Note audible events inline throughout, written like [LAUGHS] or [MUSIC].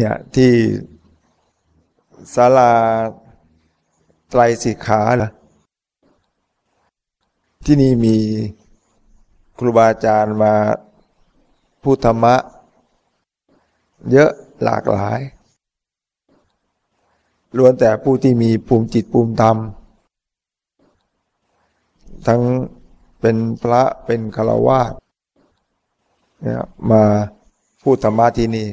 เนี่ยที่ศาลาไตรสิกขาเหรอที่นี่มีครูบาอาจารย์มาพูดธรรมะ เยอะหลากหลายล้วนแต่ผู้ที่มีภูมิจิตภูมิธรรม ทั้งเป็นพระเป็นฆราวาสเนี่ยมาพูดธรรมะที่นี่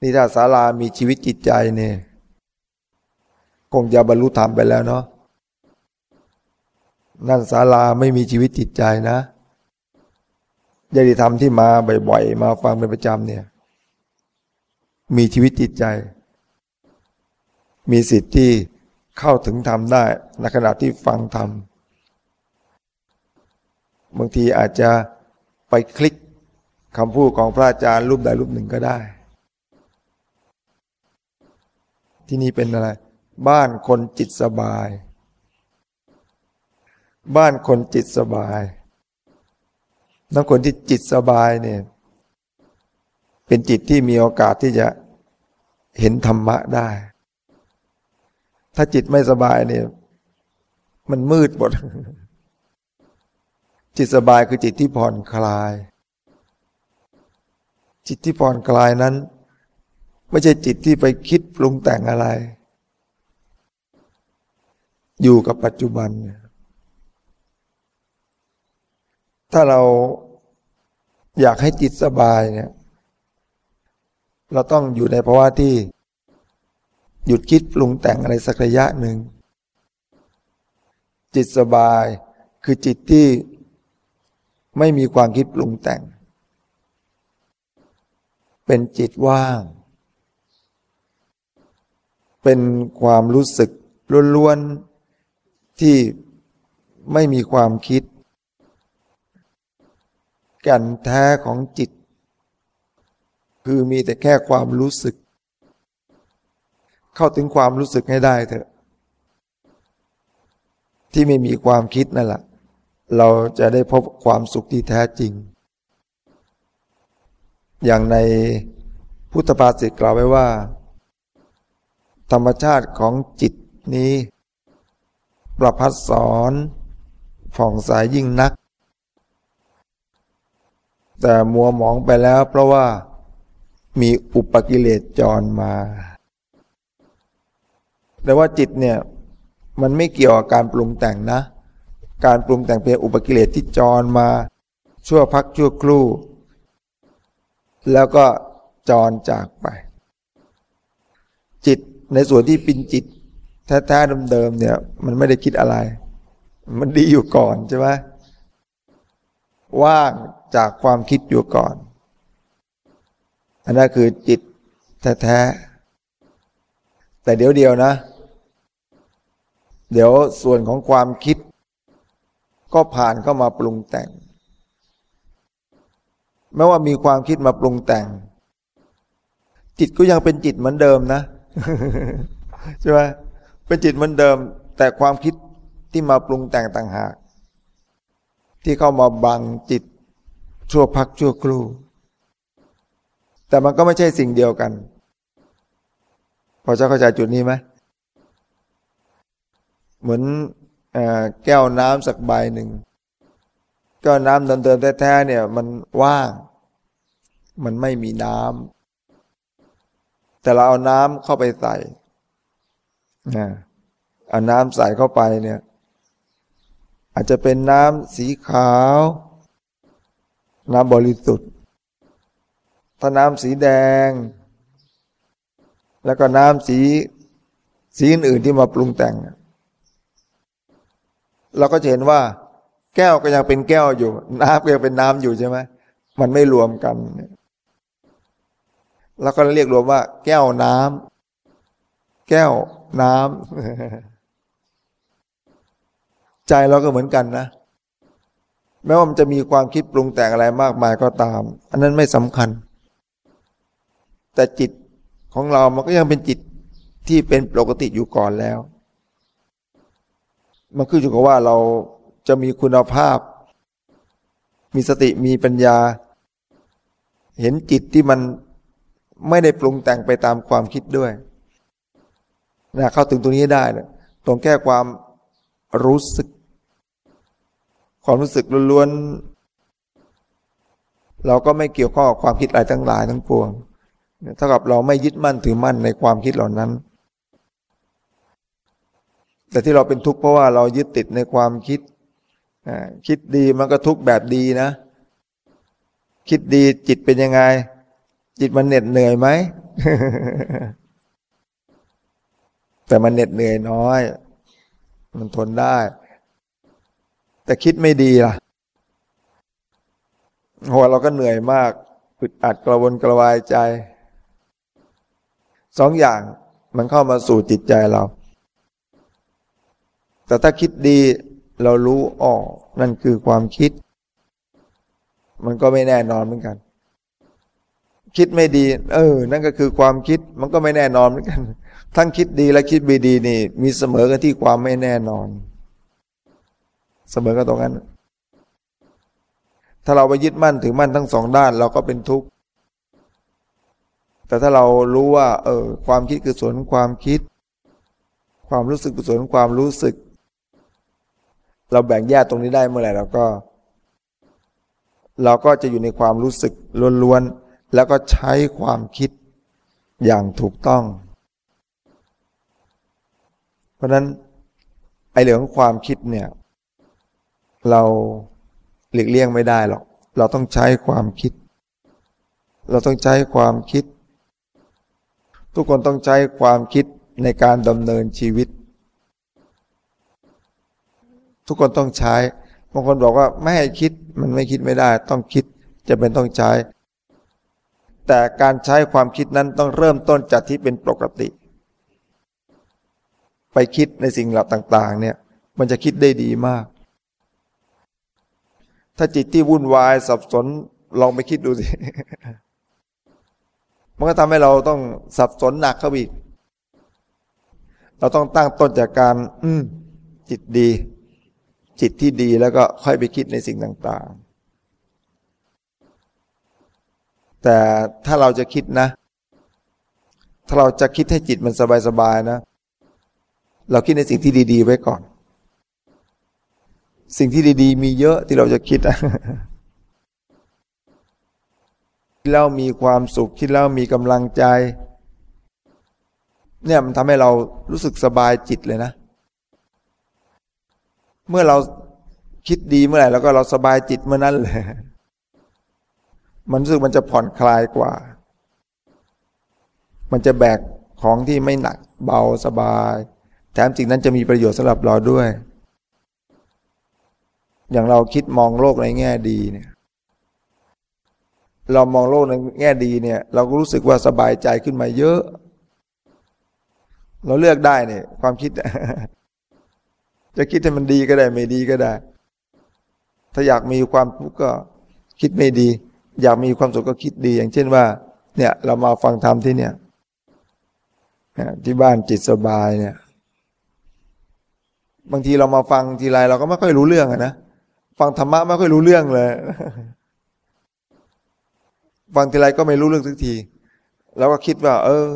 นี่ถ้าศาลามีชีวิตจิตใจเนี่ยคงจะบรรลุธรรมไปแล้วเนาะนั่นศาลาไม่มีชีวิตจิตใจนะญาติธรรมที่มาบ่อยๆมาฟังเป็นประจำเนี่ย มีชีวิตจิตใจ มีสิทธิ์ที่เข้าถึงธรรมได้ในขณะที่ฟังธรรมบางทีอาจจะไปคลิกคำพูดของพระอาจารย์รูปใดรูปหนึ่งก็ได้ ที่นี่เป็นอะไร บ้านคนจิตสบาย บ้านคนจิตสบายน้องคนที่จิตสบายเนี่ย เป็นจิตที่มีโอกาสที่จะเห็นธรรมะได้ ถ้าจิตไม่สบายเนี่ย มันมืดหมด จิตสบายคือจิตที่ผ่อนคลาย จิตที่ผ่อนคลายนั้น ไม่ใช่จิตที่ไปคิดปรุงแต่งอะไร อยู่กับปัจจุบัน ถ้าเราอยากให้จิตสบายเนี่ย เราต้องอยู่ในภาวะที่ หยุดคิดปรุงแต่งอะไรสักระยะหนึ่ง จิตสบายคือจิตที่ไม่มีความคิดปรุงแต่ง เป็นจิตว่าง เป็นความรู้สึกล้วนๆที่ไม่มีความคิดก่นแท้ของจิต คือมีแต่แค่ความรู้สึก เข้าถึงความรู้สึกให้ได้เถอะ ที่ไม่มีความคิดนั่นแหละเราจะได้พบความสุขที่แท้จริง อย่างในพุทธภาษิตกล่าวไว้ว่า ธรรมชาติของจิตนี้ ประพัดสอนผ่องใสยยิ่งนัก แต่มัวหมองไปแล้วเพราะว่ามีอุปกิเลสจรมา แต่ว่าจิตเนี่ย มันไม่เกี่ยวกับการปรุงแต่งนะ การปรุงแต่งเป็นอุปกิเลสที่จรมา ชั่วพักชั่วครู่ แล้วก็จรจากไป ในส่วนที่เป็นจิตแท้ๆเดิมๆเนี่ย มันไม่ได้คิดอะไร มันดีอยู่ก่อนใช่ไหมว่างจากความคิดอยู่ก่อน อันนั้นคือจิตแท้ๆแต่เดี๋ยวเดียวนะ เดี๋ยวส่วนของความคิด ก็ผ่านเข้ามาปรุงแต่งแม้ว่ามีความคิดมาปรุงแต่ง จิตก็ยังเป็นจิตเหมือนเดิมนะ ใช่ไหมเป็นจิตเหมือนเดิม แต่ความคิดที่มาปรุงแต่งต่างหาก ที่เข้ามาบังจิตชั่วพักชั่วครู่ แต่มันก็ไม่ใช่สิ่งเดียวกัน พอจะเข้าใจจุดนี้ไหมเหมือนแก้วน้ำสักใบหนึ่งแก้วน้ำเดินๆแท้ๆเนี่ย มันว่าง มันไม่มีน้ำ แต่เราเอาน้ำเข้าไปใส่เอาน้ำใส่เข้าไปเนี่ย อาจจะเป็นน้ำสีขาว น้ำบริสุทธิ์ ถ้าน้ำสีแดง แล้วก็น้ำสีสีอื่นที่มาปรุงแต่ง เราก็จะเห็นว่า แก้วก็ยังเป็นแก้วอยู่ น้ำก็ยังเป็นน้ำอยู่ใช่ไหมมันไม่รวมกัน แล้วก็เรียกรวมว่า แก้วน้ำแก้วน้ำใจเราก็เหมือนกันนะ แม้ว่ามันจะมีความคิดปรุงแต่งอะไรมากมายก็ตาม อันนั้นไม่สำคัญ แต่จิตของเรามันก็ยังเป็นจิตที่เป็นปกติอยู่ก่อนแล้ว มันขึ้นอยู่กับว่าเราจะมีคุณภาพ มีสติมีปัญญา เห็นจิตที่มัน ไม่ได้ปรุงแต่งไปตามความคิดด้วยนะเข้าถึงตรงนี้ได้เลยตรงแค่ความรู้สึก ความรู้สึกล้วนๆเราก็ไม่เกี่ยวข้องกับความคิดอะไรทั้งหลายทั้งปวงเท่ากับเราไม่ยึดมั่นถือมั่นในความคิดเหล่านั้น แต่ที่เราเป็นทุกข์เพราะว่าเรายึดติดในความคิด คิดดีมันก็ทุกข์แบบดีนะ คิดดีจิตเป็นยังไง จิตมันเหน็ดเหนื่อยไหม แต่มันเหน็ดเหนื่อยน้อย มันทนได้ แต่คิดไม่ดีล่ะหัวเราก็เหนื่อยมากอึดอัดกระวนกระวายใจ สองอย่างมันเข้ามาสู่จิตใจเรา แต่ถ้าคิดดีเรารู้อ๋อนั่นคือความคิด มันก็ไม่แน่นอนเหมือนกัน คิดไม่ดี เออ นั่นก็คือความคิดมันก็ไม่แน่นอนเหมือนกัน ทั้งคิดดีและคิดไม่ดีนี่ มีเสมอกันที่ความไม่แน่นอน เสมอกันตรงนั้น ถ้าเราไปยึดมั่นถือมั่นทั้งสองด้านเราก็เป็นทุกข์แต่ถ้าเรารู้ว่า เออ ความคิดคือส่วนความคิด ความรู้สึกคือส่วนความรู้สึก เราแบ่งแยกตรงนี้ได้เมื่อไหร่เราก็ เราก็จะอยู่ในความรู้สึกล้วนๆ แล้วก็ใช้ความคิดอย่างถูกต้อง เพราะนั้นไอเรื่องของความคิดเนี่ย เราหลีกเลี่ยงไม่ได้หรอก เราต้องใช้ความคิด เราต้องใช้ความคิด ทุกคนต้องใช้ความคิดในการดำเนินชีวิต ทุกคนต้องใช้บางคนบอกว่าไม่ให้คิดมันไม่คิดไม่ได้ ต้องคิดจะเป็นต้องใช้ แต่การใช้ความคิดนั้นต้องเริ่มต้นจากที่เป็นปกติ ไปคิดในสิ่งเหล่าต่างๆ เนี่ย มันจะคิดได้ดีมาก ถ้าจิตที่วุ่นวายสับสนลองไปคิดดูสิ มันก็ทำให้เราต้องสับสนหนักเข้าอีก เราต้องตั้งต้นจากการ อืม จิตดี จิตที่ดีแล้วก็ค่อยไปคิดในสิ่งต่าง ๆ แต่ถ้าเราจะคิดนะ ถ้าเราจะคิดให้จิตมันสบายๆนะ เราคิดในสิ่งที่ดี ๆ ไว้ก่อน สิ่งที่ดีๆ มีเยอะที่เราจะคิดคิดแล้วมีความสุขคิดแล้วมีกำลังใจ เนี่ยมันทำให้เรารู้สึกสบายจิตเลยนะ เมื่อเราคิดดีเมื่อไหร่แล้วก็เราสบายจิตเมื่อนั้นเลย มันรู้สึกมันจะผ่อนคลายกว่า มันจะแบกของที่ไม่หนักเบาสบาย แถมสิ่งนั้นจะมีประโยชน์สำหรับเราด้วย อย่างเราคิดมองโลกในแง่ดีเนี่ย เรามองโลกในแง่ดีเนี่ย เราก็รู้สึกว่าสบายใจขึ้นมาเยอะ เราเลือกได้เนี่ย ความคิด จะคิดให้มันดีก็ได้ ไม่ดีก็ได้ ถ้าอยากมีความทุกข์ก็คิดไม่ดี อยากมีความสุขก็คิดดี อย่างเช่นว่า เนี่ย เรามาฟังธรรมที่เนี่ยที่บ้านจิตสบายเนี่ย บางทีเรามาฟังทีไรเราก็ไม่ค่อยรู้เรื่องอะนะฟังธรรมะไม่ค่อยรู้เรื่องเลยฟังทีไรก็ไม่รู้เรื่องทุกทีแล้วก็คิดว่า เออ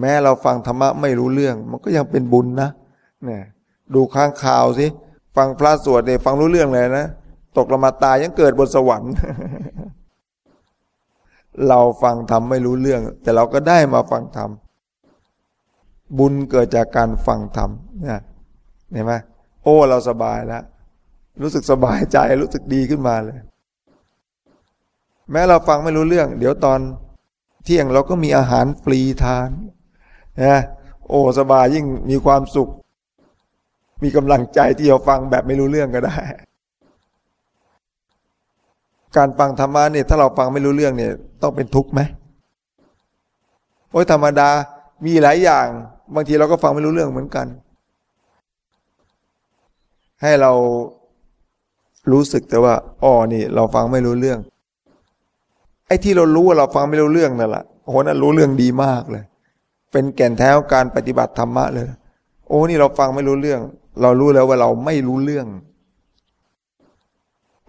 แม้เราฟังธรรมะไม่รู้เรื่อง มันก็ยังเป็นบุญนะเนี่ย ดูข้างข่าวสิฟังพระสวดเนี่ยฟังรู้เรื่องเลยนะ ตกลงมาตายยังเกิดบนสวรรค์ เราฟังธรรมไม่รู้เรื่อง แต่เราก็ได้มาฟังธรรมบุญเกิดจากการฟังธรรมเนี่ยเห็นไหมโอ้เราสบายแล้วรู้สึกสบายใจรู้สึกดีขึ้นมาเลย แม้เราฟังไม่รู้เรื่อง เดี๋ยวตอนเที่ยงเราก็มีอาหารฟรีทานนะโอ้สบายยิ่งมีความสุข มีกำลังใจที่จะฟังแบบไม่รู้เรื่องก็ได้ การฟังธรรมะเนี่ยถ้าเราฟังไม่รู้เรื่องเนี่ย ต้องเป็นทุกข์ไหมโอ้ยธรรมดามีหลายอย่าง บางทีเราก็ฟังไม่รู้เรื่องเหมือนกัน ให้เรารู้สึกแต่ว่าอ๋อนี่ เราฟังไม่รู้เรื่อง ไอ้ที่เรารู้ว่าเราฟังไม่รู้เรื่องนั่นแหละโอ้โหนั่นรู้เรื่องดีมากเลย เป็นแก่นแท้การปฏิบัติธรรมะเลย โอ้นี่เราฟังไม่รู้เรื่อง เรารู้แล้วว่าเราไม่รู้เรื่อง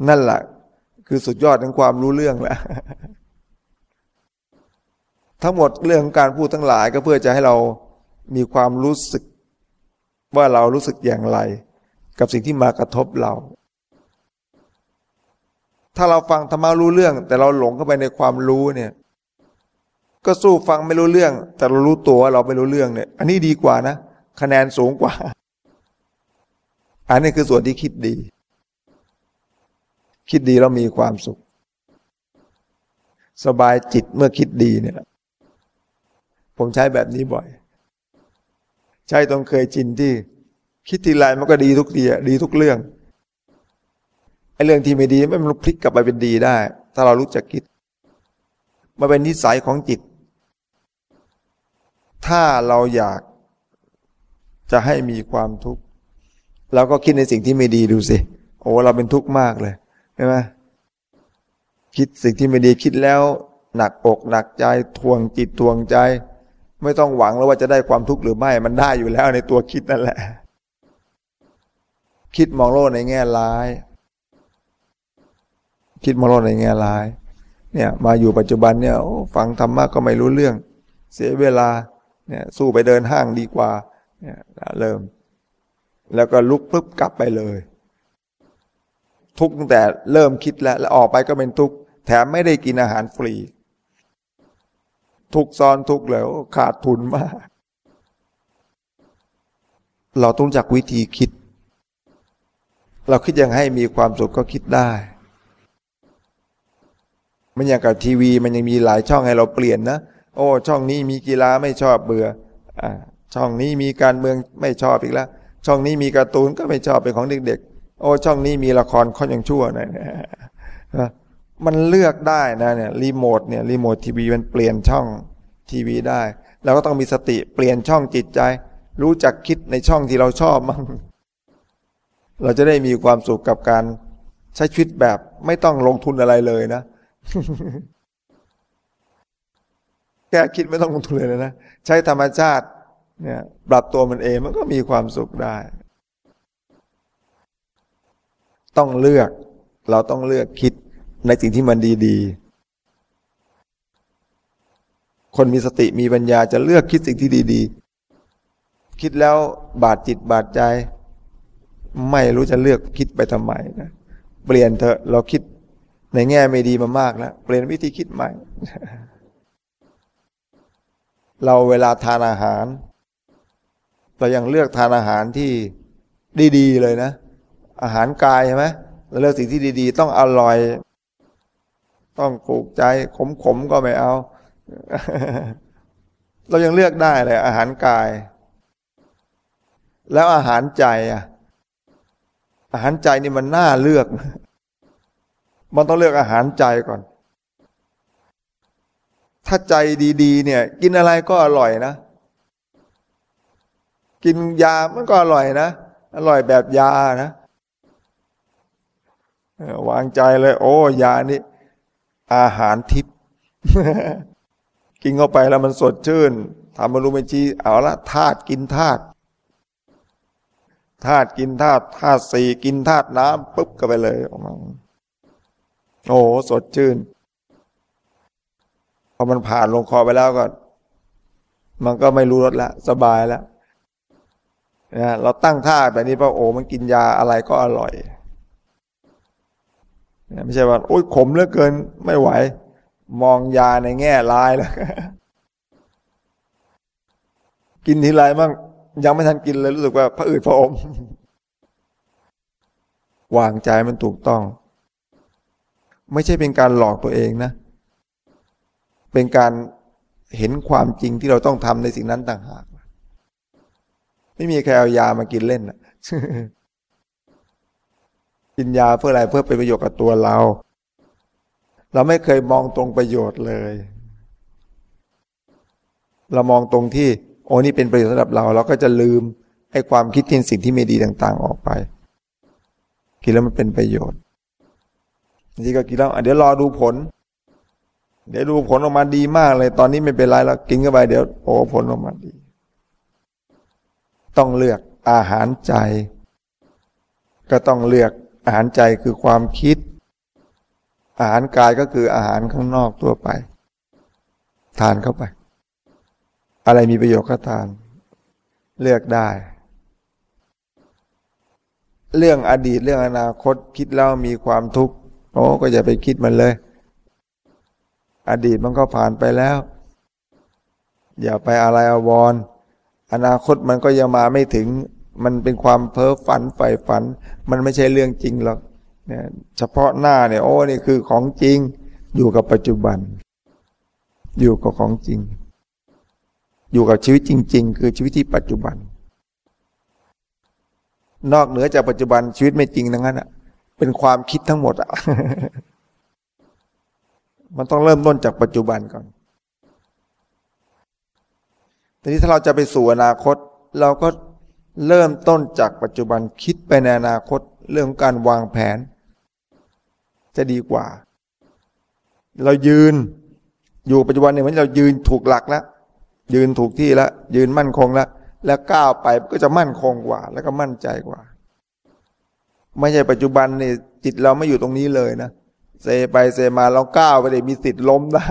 นั่นแหละ คือสุดยอดของความรู้เรื่องแหละทั้งหมดเรื่องการพูดทั้งหลายก็เพื่อจะให้เรามีความรู้สึกว่าเรารู้สึกอย่างไร กับสิ่งที่มากระทบเรา ถ้าเราฟังธรรมะรู้เรื่อง แต่เราหลงเข้าไปในความรู้เนี่ย ก็สู้ฟังไม่รู้เรื่อง แต่เรารู้ตัวเราไม่รู้เรื่องเนี่ย อันนี้ดีกว่านะคะแนนสูงกว่า อันนี้คือส่วนที่คิดดี คิดดีแล้วมีความสุข สบายจิตเมื่อคิดดีเนี่ย ผมใช้แบบนี้บ่อย ใช่ต้องเคยจินที่ คิดทีไรมันก็ดีทุกทีดีทุกเรื่องไอ้เรื่องที่ไม่ดีไม่มันพลิกกลับไปเป็นดีได้ ถ้าเรารู้จักคิดมาเป็นนิสัยของจิต ถ้าเราอยากจะให้มีความทุกข์เราก็คิดในสิ่งที่ไม่ดีดูสิ โอ้เราเป็นทุกข์มากเลย ใช่ไหมคิดสิ่งที่ไม่ดีคิดแล้ว หนักอกหนักใจทวงจิตทวงใจ ไม่ต้องหวังแล้วว่าจะได้ความทุกข์หรือไม่ มันได้อยู่แล้วในตัวคิดนั่นแหละ คิดมองโลกในแง่ร้าย คิดมองโลกในแง่ร้าย เนี่ย มาอยู่ปัจจุบันเนี่ยฟังธรรมะก็ไม่รู้เรื่อง เสียเวลาเนี่ยสู้ไปเดินห้างดีกว่าเนี่ยเริ่ม แล้วก็ลุกปุ๊บกลับไปเลย ทุกตั้งแต่เริ่มคิดแล้วแล้วออกไปก็เป็นทุกแถมไม่ได้กินอาหารฟรี ทุกซ้อนทุกแล้วขาดทุนมาก เราต้องจักวิธีคิด เราคิดยังให้มีความสุขก็คิดได้มันอย่างกับทีวีมันยังมีหลายช่องให้เราเปลี่ยนนะโอ้ช่องนี้มีกีฬาไม่ชอบเบื่ออ่าช่องนี้มีการเมืองไม่ชอบอีกแล้ว ช่องนี้มีการ์ตูนก็ไม่ชอบเป็นของเด็กๆ โอ้ช่องนี้มีละครค่อนยังชั่วหน่อยมันเลือกได้นะเนี่ยรีโมทเนี่ยรีโมททีวีมันเปลี่ยนช่องทีวีได้เราก็ต้องมีสติเปลี่ยนช่องจิตใจ รู้จักคิดในช่องที่เราชอบมั่งเราจะได้มีความสุขกับการใช้ชีวิตแบบไม่ต้องลงทุนอะไรเลยนะแค่คิดไม่ต้องลงทุนเลยนะ ใช้ธรรมชาติเนี่ยปรับตัวมันเองมันก็มีความสุขได้ ต้องเลือก เราต้องเลือกคิดในสิ่งที่มันดีๆ คนมีสติมีปัญญาจะเลือกคิดสิ่งที่ดี ๆ คิดแล้วบาดจิตบาดใจ ไม่รู้จะเลือกคิดไปทำไมนะเปลี่ยนเถอะเราคิดในแง่ไม่ดีมามากแล้วเปลี่ยนวิธีคิดใหม่ เราเวลาทานอาหาร เรายังเลือกทานอาหารที่ดีๆเลยนะ อาหารกายใช่ไหมเราเลือกสิ่งที่ดีๆ ต้องอร่อย ต้องถูกใจขมๆก็ไม่เอา เรายังเลือกได้เลย อาหารกาย แล้วอาหารใจอะ อาหารใจนี่มันน่าเลือก มันต้องเลือกอาหารใจก่อน ถ้าใจดี ๆ เนี่ย กินอะไรก็อร่อยนะกินยามันก็อร่อยนะ อร่อยแบบยานะ วางใจเลย โอ้ยานี่อาหารทิพย์กินเข้าไปแล้วมันสดชื่นทำมารุมจีเอาละธาตุกินธาตุธาตุกินธาตุธาตุสี่กินธาตุน้ำปุ๊บก็ไปเลยออกมาโอ้สดชื่นพอมันผ่านลงคอไปแล้วก็ มันก็ไม่รู้รสล้วสบายแล้วนะเราตั้งท่าแบบนี้เพราะโอ้มันกินยาอะไรก็อร่อย ไม่ใช่ว่าโอ๊ยขมเหลือเกิน ไม่ไหว มองยาในแง่ร้ายแล้ว กินทีไรมั่งยังไม่ทันกินเลยรู้สึกว่าพระอืดพระอม วางใจมันถูกต้อง ไม่ใช่เป็นการหลอกตัวเองนะ เป็นการเห็นความจริงที่เราต้องทำในสิ่งนั้นต่างหาก ไม่มีใครเอายามากินเล่นนะ กินยาเพื่ออะไรเพื่อเป็นประโยชน์กับตัวเรา เราไม่เคยมองตรงประโยชน์เลย เรามองตรงที่ โอ้นี่เป็นประโยชน์สำหรับเรา เราก็จะลืมไอ้ความคิดที่สิ่งที่ไม่ดีต่างๆ ออกไป กินแล้วมันเป็นประโยชน์นี่ก็กินแล้วเดี๋ยวรอดูผล เดี๋ยวดูผลออกมาดีมากเลย ตอนนี้ไม่เป็นไรแล้วกินเข้าไปเดี๋ยวโอ้ผลออกมาดี ต้องเลือกอาหารใจ ก็ต้องเลือก อาหารใจคือความคิด อาหารกายก็คืออาหารข้างนอกทั่วไป ทานเข้าไป อะไรมีประโยชน์ก็ทาน เลือกได้ เรื่องอดีตเรื่องอนาคตคิดแล้วมีความทุกข์โอ้ก็อย่าไปคิดมันเลย อดีตมันก็ผ่านไปแล้ว อย่าไปอะไรอววรอนาคตมันก็ยังมาไม่ถึง มันเป็นความเพ้อฝันใฝ่ฝัน มันไม่ใช่เรื่องจริงหรอกเนี่ยเฉพาะหน้าเนี่ยโอ้นี่คือของจริงอยู่กับปัจจุบัน อยู่กับของจริง อยู่กับชีวิตจริง ๆ คือชีวิตที่ปัจจุบัน นอกเหนือจากปัจจุบันชีวิตไม่จริงทั้งนั้นอะเป็นความคิดทั้งหมดอะมันต้องเริ่มต้นจากปัจจุบันก่อนทีนี้ถ้าเราจะไปสู่อนาคต เราก็ เริ่มต้นจากปัจจุบันคิดไปในอนาคตเรื่องการวางแผน จะดีกว่า เรายืนอยู่ปัจจุบันเนี่ยมันเรายืนถูกหลักแล้วยืนถูกที่แล้วยืนมั่นคงแล้วแล้วก้าวไปก็จะมั่นคงกว่า แล้วก็มั่นใจกว่า ไม่ใช่ปัจจุบันนี่จิตเราไม่อยู่ตรงนี้เลยนะเซไปเซมาเราก้าวไปเลยมีสิทธิ์ล้มได้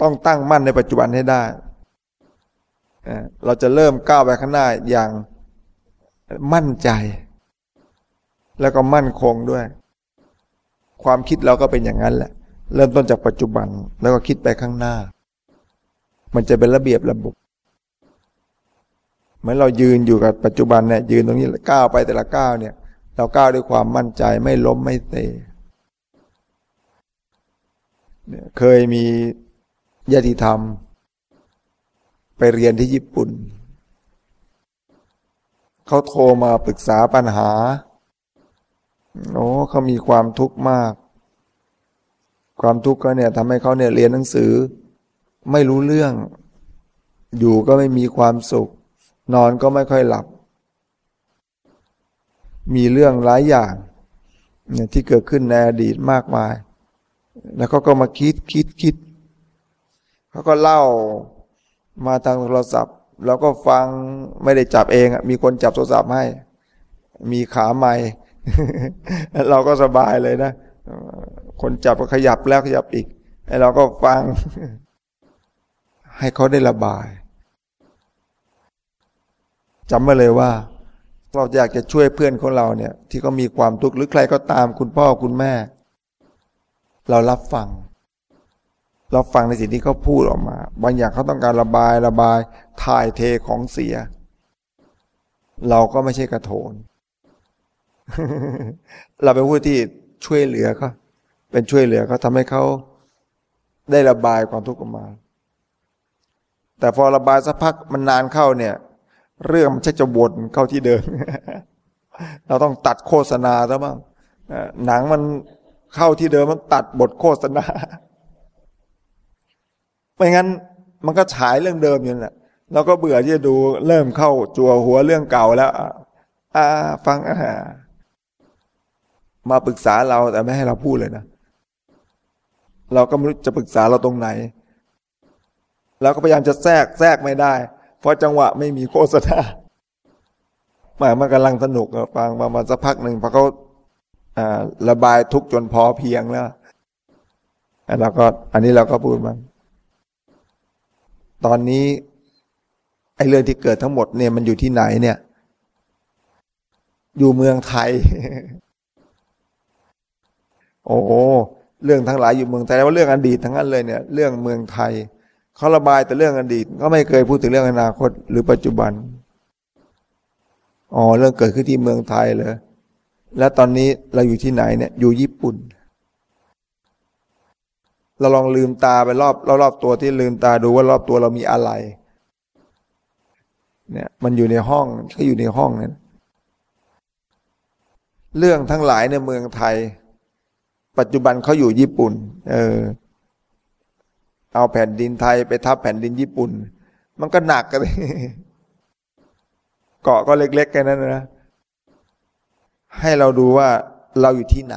ต้องตั้งมั่นในปัจจุบันให้ได้ เราจะเริ่มก้าวไปข้างหน้าอย่างมั่นใจ แล้วก็มั่นคงด้วย ความคิดเราก็เป็นอย่างนั้นแหละ เริ่มต้นจากปัจจุบันแล้วก็คิดไปข้างหน้า มันจะเป็นระเบียบระบบเหมือนเรายืนอยู่กับปัจจุบันเนี่ยยืนตรงนี้ก้าวไปแต่ละก้าวเนี่ย เราก้าวด้วยความมั่นใจไม่ล้มไม่เตะเคยมีญาติธรรม ไปเรียนที่ญี่ปุ่น เขาโทรมาปรึกษาปัญหา โอ้เขามีความทุกข์มาก ความทุกข์ก็เนี่ยทำให้เขาเนี่ยเรียนหนังสือ ไม่รู้เรื่อง อยู่ก็ไม่มีความสุข นอนก็ไม่ค่อยหลับ มีเรื่องหลายอย่างเนี่ยที่เกิดขึ้นในอดีตมากมาย แล้วเขาก็มาคิดคิดคิด เขาก็เล่า มาทางโทรศัพท์เราก็ฟังไม่ได้จับเองมีคนจับโทรศัพท์ให้ มีขาใหม่เราก็สบายเลยนะ คนจับก็ขยับแล้วขยับอีกไอ้เราก็ฟัง ให้เขาได้ระบายจำไว้เลยว่า เราอยากจะช่วยเพื่อนของเราเนี่ย ที่เขามีความทุกข์หรือใครก็ตามคุณพ่อคุณแม่ เรารับฟัง เราฟังในสิ่งที่เขาพูดออกมา บางอย่างเขาต้องการระบายระบายถ่ายเทของเสีย เราก็ไม่ใช่กระโถน เราเป็นผู้ที่ช่วยเหลือเขาเป็นช่วยเหลือเขาทำให้เขาได้ระบายความทุกข์ออกมา แต่พอระบายสักพักมันนานเข้าเนี่ย เรื่องมันจะวนเข้าที่เดิม เราต้องตัดโฆษณาซะบ้างหนังมันเข้าที่เดิมมันตัดบทโฆษณา ไม่งั้นมันก็ฉายเรื่องเดิมอยู่แหละเราก็เบื่อที่จะดูเริ่มเข้าจัวหัวเรื่องเก่าแล้ว อ่า ฟังอ่ามาปรึกษาเราแต่ไม่ให้เราพูดเลยนะเราก็ไม่รู้จะปรึกษาเราตรงไหนเราก็พยายามจะแทรกแทรกไม่ได้ เพราะจังหวะไม่มีโฆษณาหมายมันกำลังสนุกฟังประมาณสักพักหนึ่งพอเขาระบายทุกจนพอเพียงแล้วเราก็ อันนี้เราก็พูดมัน ตอนนี้ไอ้เรื่องที่เกิดทั้งหมดเนี่ยมันอยู่ที่ไหนเนี่ย อยู่เมืองไทย โอ้เรื่องทั้งหลายอยู่เมืองไทยแล้วว่าเรื่องอดีตทั้งนั้นเลยเนี่ย เรื่องเมืองไทยเขาระบายแต่เรื่องอดีต ก็ไม่เคยพูดถึงเรื่องอนาคต หรือปัจจุบันอ๋อเรื่องเกิดขึ้นที่เมืองไทยเลยและตอนนี้เราอยู่ที่ไหนเนี่ย อยู่ญี่ปุ่น เราลองลืมตาไปรอบรอบตัวที่ลืมตาดูว่ารอบตัวเรามีอะไร เนี่ย มันอยู่ในห้องก็อยู่ในห้องนั้นเรื่องทั้งหลายในเมืองไทย ปัจจุบันเขาอยู่ญี่ปุ่น เออ เอาแผ่นดินไทยไปทับแผ่นดินญี่ปุ่น มันก็หนักกันเลยเกาะก็เล็กๆแค่นั้นนะให้เราดูว่าเราอยู่ที่ไหน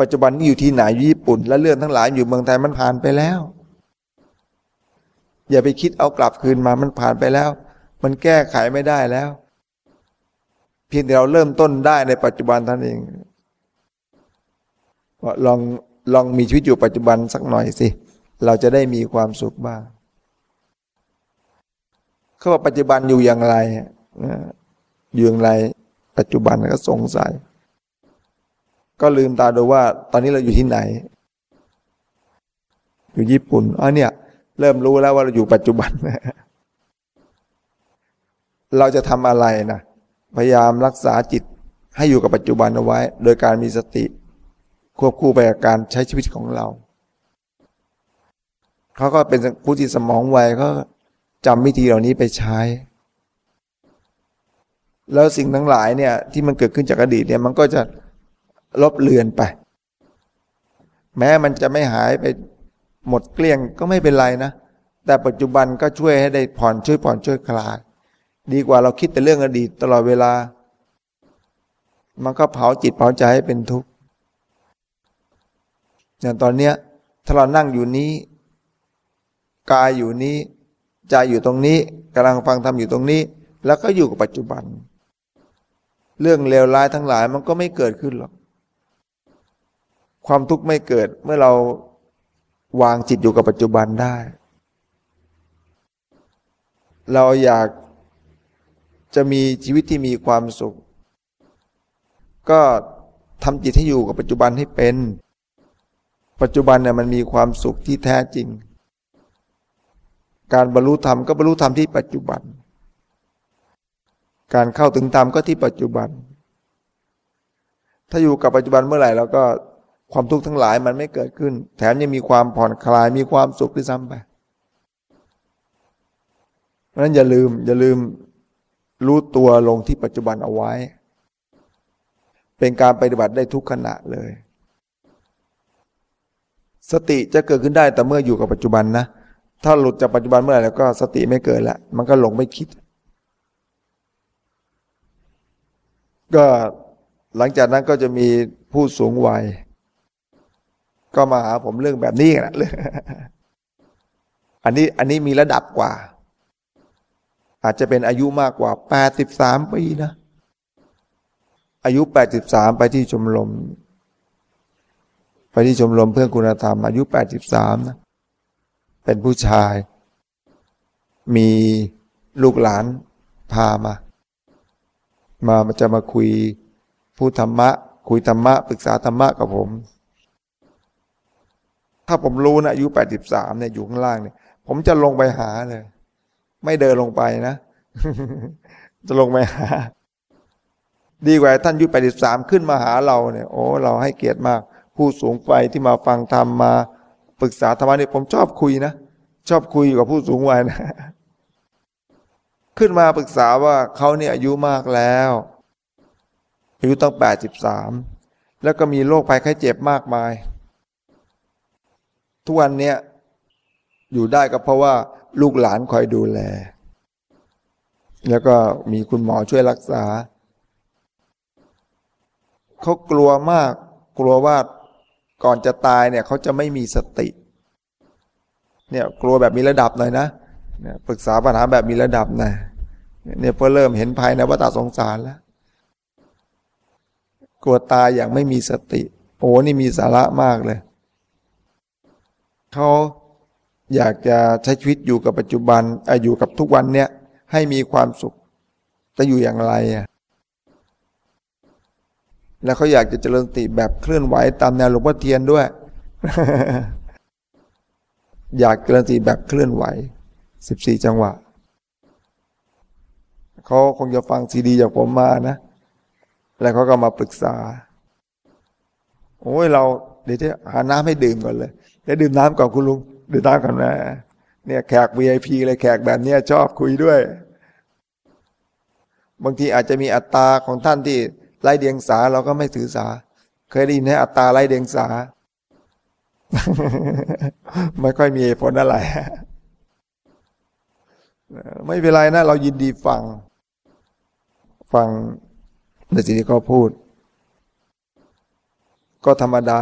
ปัจจุบันนี้อยู่ที่ไหนอยู่ญี่ปุ่น และเรื่องทั้งหลายอยู่เมืองไทยมันผ่านไปแล้ว อย่าไปคิดเอากลับคืนมามันผ่านไปแล้ว มันแก้ไขไม่ได้แล้ว เพียงแต่เราเริ่มต้นได้ในปัจจุบันท่านเองลองลองมีชีวิตอยู่ปัจจุบันสักหน่อยสิ เราจะได้มีความสุขบ้างเขาว่าปัจจุบันอยู่อย่างไรอยู่อย่างไร ปัจจุบันก็สงสัย ก็ลืมตาดูว่า ตอนนี้เราอยู่ที่ไหน อยู่ญี่ปุ่นอ๋อเนี่ย เริ่มรู้แล้วว่าเราอยู่ปัจจุบัน เราจะทำอะไรนะพยายามรักษาจิตให้อยู่กับปัจจุบันเอาไว้ โดยการมีสติ ควบคู่ไปกับการใช้ชีวิตของเรา เขาก็เป็นผู้ที่สมองไวเขาจำวิธีเหล่านี้ไปใช้ แล้วสิ่งทั้งหลายเนี่ย ที่มันเกิดขึ้นจากอดีตเนี่ยมันก็จะ ลบเลือนไป แม้มันจะไม่หายไปหมดเกลี้ยงก็ไม่เป็นไรนะ แต่ปัจจุบันก็ช่วยให้ได้ผ่อนช่วยผ่อนช่วยคลาย ดีกว่าเราคิดแต่เรื่องอดีตตลอดเวลา มันก็เผาจิตเผาใจให้เป็นทุกข์อย่างตอนเนี้ยถ้าเรานั่งอยู่นี้ กายอยู่นี้ใจอยู่ตรงนี้กำลังฟังทำอยู่ตรงนี้ แล้วก็อยู่กับปัจจุบัน เรื่องเลวร้ายทั้งหลายมันก็ไม่เกิดขึ้นหรอก ความทุกข์ไม่เกิดเมื่อเราวางจิตอยู่กับปัจจุบันได้ เราอยากจะมีชีวิตที่มีความสุข ก็ทำจิตให้อยู่กับปัจจุบันให้เป็น ปัจจุบันเนี่ยมันมีความสุขที่แท้จริง การบรรลุธรรมก็บรรลุธรรมที่ปัจจุบัน การเข้าถึงธรรมก็ที่ปัจจุบัน ถ้าอยู่กับปัจจุบันเมื่อไหร่เราก็ ความทุกข์ทั้งหลายมันไม่เกิดขึ้น แถมยังมีความผ่อนคลายมีความสุขด้วยซ้ำไปเพราะนั้นอย่าลืม อย่าลืมรู้ตัวลงที่ปัจจุบันเอาไว้ เป็นการปฏิบัติได้ทุกขณะเลย สติจะเกิดขึ้นได้แต่เมื่ออยู่กับปัจจุบันนะถ้าหลุดจากปัจจุบันเมื่อไหร่แล้วก็สติไม่เกิดละมันก็หลงไม่คิด ก็หลังจากนั้นก็จะมีผู้สูงวัย ก็มาหาผมเรื่องแบบนี้นะเลยอันนี้อันนี้มีระดับกว่า อาจจะเป็นอายุมากกว่าแปดสิบสามปีนะ อายุแปดสิบสามไปที่ชมรมไปที่ชมรมเพื่อคุณธรรม อายุแปดสิบสามนะ เป็นผู้ชาย มีลูกหลานพามา มาจะมาคุยพูดธรรมะ คุยธรรมะ ปรึกษาธรรมะกับผม ถ้าผมรู้นะอายุแปดสิบสามเนี่ยอยู่ข้างล่างเนี่ย ผมจะลงไปหาเลย ไม่เดินลงไปนะ จะลงไปหา ดีกว่าท่านอายุแปดสิบสามขึ้นมาหาเราเนี่ย โอ้เราให้เกียรติมาก ผู้สูงไปที่มาฟังธรรมมาปรึกษาธรรมะนี่ยผมชอบคุยนะชอบคุยกับผู้สูงวัยนะขึ้นมาปรึกษาว่าเขาเนี่ยอายุมากแล้วอายุตั้งแปดสิบสามแล้วก็มีโรคภัยไข้เจ็บมากมาย ทุกวันเนี้ยอยู่ได้ก็เพราะว่าลูกหลานคอยดูแล แล้วก็มีคุณหมอช่วยรักษา เขากลัวมาก กลัวว่าก่อนจะตายเนี่ยเขาจะไม่มีสติ เนี่ยกลัวแบบมีระดับหน่อยนะเนี่ยปรึกษาปัญหาแบบมีระดับหน่อยเนี่ยพอเริ่มเห็นภายในวัฏสงสารแล้ว กลัวตายอย่างไม่มีสติ โอ้นี่มีสาระมากเลย เขาอยากจะใช้ชีวิตอยู่กับปัจจุบันออยู่กับทุกวันเนี่ยให้มีความสุขจะอยู่อย่างไรอะแล้วเขาอยากจะเจริญสติแบบเคลื่อนไหวตามแนวหลวงพ่อเทียนด้วย อยากเจริญสติแบบเคลื่อนไหวสิบสี่จังหวะเขาคงจะฟังซีดีจากผมมานะ แล้วเขาก็มาปรึกษา โอ้ยเราเดี๋ยวจะหาน้ำให้ดื่มก่อนเลย เดี๋ยวดื่มน้ำก่อนคุณลุงดื่มน้ำก่อนนะเนี่ยแขก VIP เลยแขกแบบนี้ชอบคุยด้วย บางทีอาจจะมีอัตราของท่านที่ไล่เดียงสาเราก็ไม่ถือสา เคยได้ยินไหมอัตตาไล่เดียงสา ไม่ค่อยมีผลอะไรไม่เป็นไรนะ เรายินดีฟัง ฟังในสิ่งที่เขาพูด ก็ธรรมดา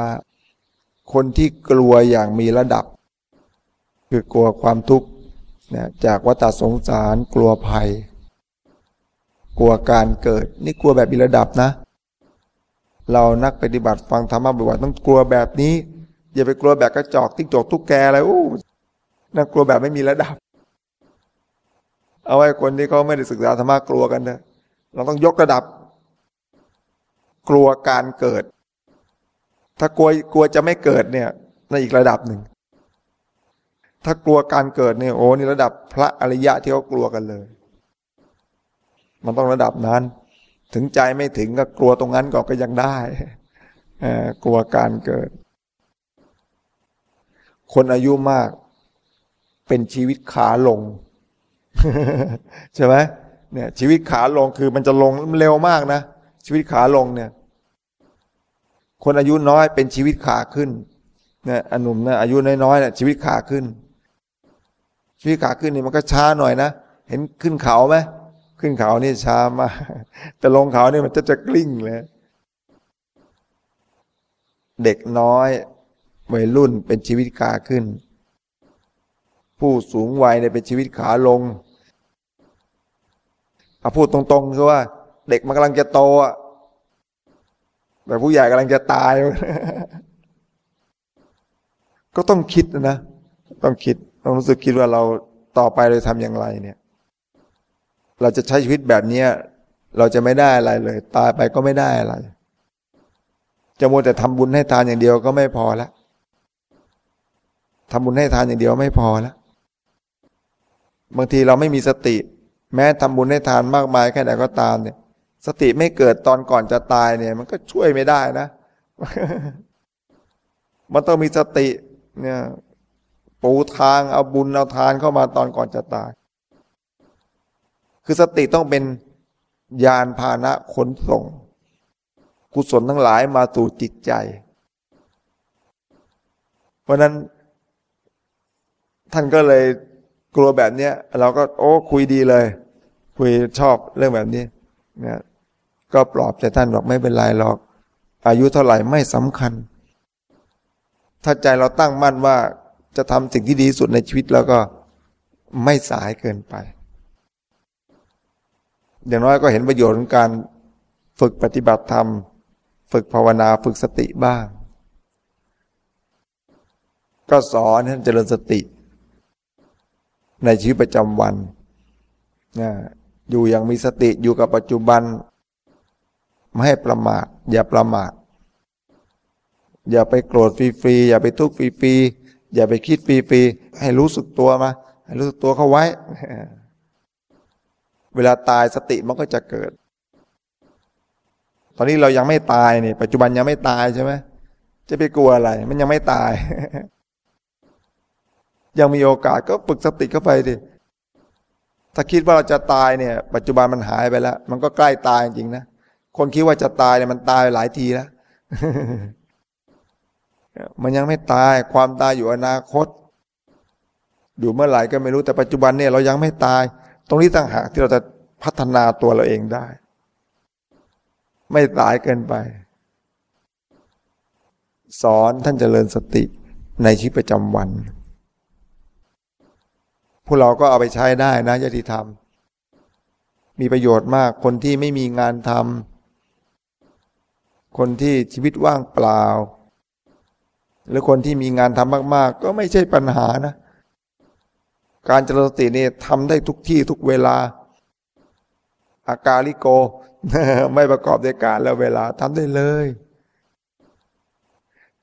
คนที่กลัวอย่างมีระดับ คือกลัวความทุกข์จากวัฏสงสารกลัวภัย กลัวการเกิด นี่กลัวแบบมีระดับนะ เรานักปฏิบัติฟังธรรมะบ่อยๆต้องกลัวแบบนี้ อย่าไปกลัวแบบกระจอกติ๊กจกตุ๊กแกอะไรอู้น่ากลัวแบบไม่มีระดับ เอาไว้คนที่เขาไม่ได้ศึกษาธรรมะกลัวกันนะเราต้องยกระดับ กลัวการเกิด ถ้ากลัวกลัวจะไม่เกิดเนี่ยในอีกระดับหนึ่ง ถ้ากลัวการเกิดเนี่ยโอ้นี่ระดับพระอริยะที่เขากลัวกันเลย มันต้องระดับนั้น ถึงใจไม่ถึงก็กลัวตรงนั้นก็ก็ยังได้กลัวการเกิด คนอายุมาก เป็นชีวิตขาลง ใช่ไหมเนี่ย ชีวิตขาลงคือมันจะลงเร็วมากนะชีวิตขาลงเนี่ย คนอายุน้อยเป็นชีวิตขาขึ้นเนี่ยอนุ่มนะอายุน้อยๆเนี่ยชีวิตขาขึ้น ชีวิตขาขึ้นนี่มันก็ช้าหน่อยนะเห็นขึ้นเขาไหมขึ้นเขานี่ช้ามากแต่ลงเขานี่มันจะจะกลิ้งเลยเด็กน้อยวัยรุ่นเป็นชีวิตขาขึ้น ผู้สูงวัยเนี่ยเป็นชีวิตขาลงเอาพูดตรงๆคือว่า เด็กมันกำลังจะโตอะ แต่ผู้ใหญ่กำลังจะตาย ก็ต้องคิดนะ ต้องคิด ต้องรู้สึกคิดว่าเราต่อไปเราทำอย่างไรเนี่ย เราจะใช้ชีวิตแบบนี้เราจะไม่ได้อะไรเลย ตายไปก็ไม่ได้อะไร จะมัวแต่ทำบุญให้ทานอย่างเดียวก็ไม่พอแล้วทำบุญให้ทานอย่างเดียวไม่พอแล้วบางทีเราไม่มีสติ แม้ทำบุญให้ทานมากมายแค่ไหนก็ตามเนี่ย สติไม่เกิดตอนก่อนจะตายเนี่ย มันก็ช่วยไม่ได้นะ มันต้องมีสติ เนี่ยปูทางเอาบุญเอาทานเข้ามาตอนก่อนจะตาย คือสติต้องเป็นยานพาหนะขนส่ง กุศลทั้งหลายมาสู่จิตใจ เพราะนั้น ท่านก็เลยกลัวแบบเนี้ย เราก็โอ้คุยดีเลย คุยชอบเรื่องแบบนี้ เนี่ยก็ปลอบใจท่านบอกไม่เป็นไรหรอก อายุเท่าไหร่ไม่สำคัญ ถ้าใจเราตั้งมั่นว่าจะทำสิ่งที่ดีสุดในชีวิตแล้วก็ไม่สายเกินไป อย่างน้อยก็เห็นประโยชน์ของการฝึกปฏิบัติธรรม ฝึกภาวนาฝึกสติบ้าง ก็สอนให้เจริญสติ ในชีวิตประจำวันนะ อยู่อย่างมีสติอยู่กับปัจจุบัน ไม่ให้ประมาท อย่าประมาท อย่าไปโกรธฟรีๆอย่าไปทุกข์ฟรีๆอย่าไปคิดฟรีๆให้รู้สึกตัวมา ให้รู้สึกตัวเข้าไว้ เวลาตายสติมันก็จะเกิด ตอนนี้เรายังไม่ตายเนี่ยปัจจุบันยังไม่ตายใช่ไหมจะไปกลัวอะไร มันยังไม่ตาย ยังมีโอกาสก็ฝึกสติเข้าไปดิ ถ้าคิดว่าเราจะตายเนี่ย ปัจจุบันมันหายไปแล้ว มันก็ใกล้ตายจริงนะ คนคิดว่าจะตายเนี่ยมันตายหลายทีแล้ว มันยังไม่ตายความตายอยู่อนาคต อยู่เมื่อไหร่ก็ไม่รู้แต่ปัจจุบันเนี่ยเรายังไม่ตาย ตรงนี้ต่างหากที่เราจะพัฒนาตัวเราเองได้ ไม่ตายเกินไป สอนท่านเจริญสติในชีวิตประจำวัน พวกเราก็เอาไปใช้ได้นะยติธรรม มีประโยชน์มากคนที่ไม่มีงานทำคนที่ชีวิตว่างเปล่า หรือคนที่มีงานทำมาก ๆ ก็ไม่ใช่ปัญหานะ การเจริญสตินี่ทำได้ทุกที่ทุกเวลา อากาลิโก ไม่ประกอบด้วยการแล้วเวลาทำได้เลย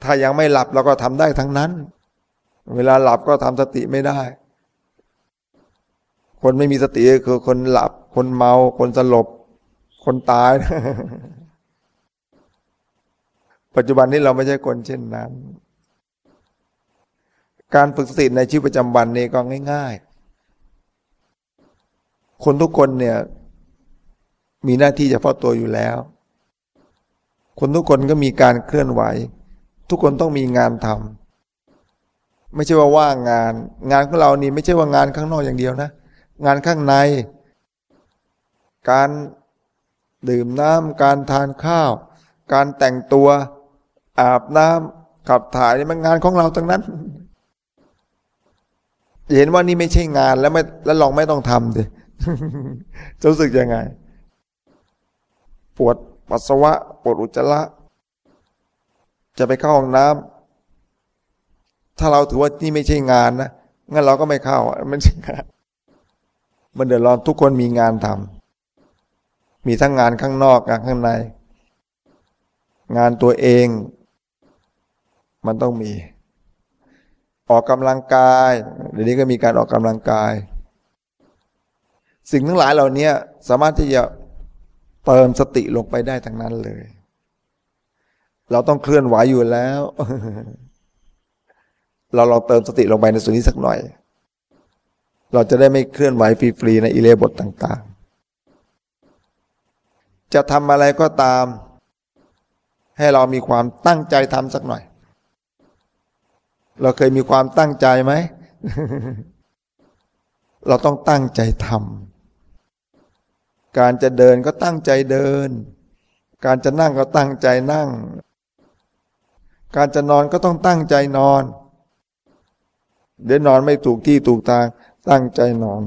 ถ้ายังไม่หลับเราก็ทำได้ทั้งนั้น เวลาหลับก็ทำสติไม่ได้ คนไม่มีสติคือคนหลับ คนเมา คนสลบ คนตาย ปัจจุบันนี้เราไม่ใช่คนเช่นนั้น การฝึกสติในชีวิตประจำวันนี่ก็ง่าย ๆ คนทุกคนเนี่ย มีหน้าที่จะเฝ้าตัวอยู่แล้ว คนทุกคนก็มีการเคลื่อนไหว ทุกคนต้องมีงานทำไม่ใช่ว่าว่างงาน งานของเรานี่ไม่ใช่ว่างานข้างนอกอย่างเดียวนะ งานข้างใน การดื่มน้ำการทานข้าว การแต่งตัวอาบน้ำขับถ่ายนี่มันงานของเราทั้งนั้น เห็นว่านี่ไม่ใช่งานแล้วไม่แล้วลองไม่ต้องทำดิจะรู้สึกยังไง ปวดปัสสาวะ ปวดอุจจาระจะไปเข้าห้องน้ำถ้าเราถือว่านี่ไม่ใช่งานนะงั้นเราก็ไม่เข้าอะมันใช่งาน มันเดือดร้อนทุกคนมีงานทำมีทั้งงานข้างนอกงานข้างใน งานตัวเอง มันต้องมี ออกกำลังกายเดี๋ยวนี้ก็มีการออกกำลังกาย สิ่งทั้งหลายเหล่านี้สามารถที่จะเติมสติลงไปได้ทั้งนั้นเลย เราต้องเคลื่อนไหวอยู่แล้ว เราลองเติมสติลงไปในส่วนนี้สักหน่อย เราจะได้ไม่เคลื่อนไหวฟรีๆในอิเลบทต่างๆ จะทำอะไรก็ตาม ให้เรามีความตั้งใจทำสักหน่อย เราเคยมีความตั้งใจไหม เราต้องตั้งใจทำการจะเดินก็ตั้งใจเดิน การจะนั่งก็ตั้งใจนั่ง การจะนอนก็ต้องตั้งใจนอน เดี๋ยวนอนไม่ถูกที่ถูกทาง ตั้งใจนอน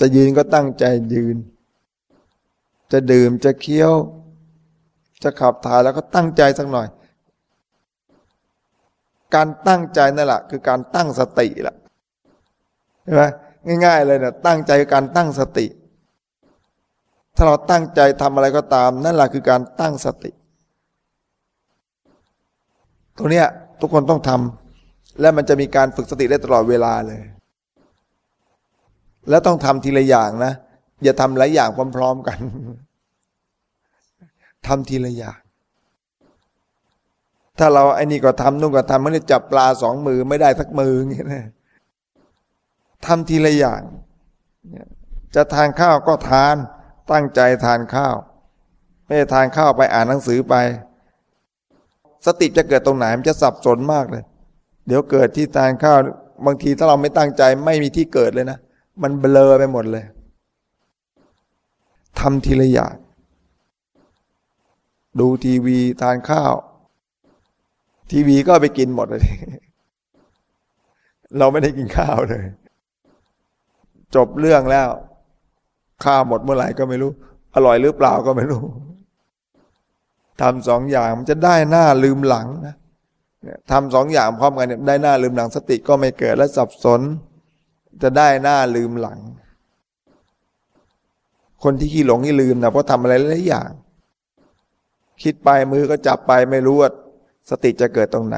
จะยืนก็ตั้งใจยืน จะดื่มจะเคี้ยว จะขับถ่ายแล้วก็ตั้งใจสักหน่อย การตั้งใจนั่นแหละคือการตั้งสติละเห็นไหมง่ายๆเลยเนะี่ยตั้งใจการตั้งสติ ถ้าเราตั้งใจทำอะไรก็ตาม นั่นแหละคือการตั้งสติ ตัวเนี้ยทุกคนต้องทำ และมันจะมีการฝึกสติได้ตลอดเวลาเลย แล้วต้องทำทีละอย่างนะ อย่าทำหลายอย่างพร้อม ๆ กันทำทีละอย่างถ้าเราไอ้นี่ก็ทำนู่นก็ทำไมันจะจับปลาสองมือไม่ได้สักมืออย่างนี้นะทำทีละอย่างจะทานข้าวก็ทาน ตั้งใจทานข้าว ไม่ทานข้าวไปอ่านหนังสือไป สติจะเกิดตรงไหนมันจะสับสนมากเลย เดี๋ยวเกิดที่ทานข้าว บางทีถ้าเราไม่ตั้งใจไม่มีที่เกิดเลยนะ มันเบลอไปหมดเลยทำทีละอย่างดูทีวีทานข้าว ทีวีก็ไปกินหมดเลย เราไม่ได้กินข้าวเลย จบเรื่องแล้ว ข้าวหมดเมื่อไหร่ก็ไม่รู้ อร่อยหรือเปล่าก็ไม่รู้ทำสองอย่างมันจะได้หน้าลืมหลังนะ ทำสองอย่างพร้อมกันเนี่ยได้หน้าลืมหลังสติก็ไม่เกิดและสับสน จะได้หน้าลืมหลัง คนที่ขี้หลงขี้ลืมนะเพราะทำอะไรหลายอย่าง คิดไปมือก็จับไปไม่รู้ว่าสติจะเกิดตรงไหน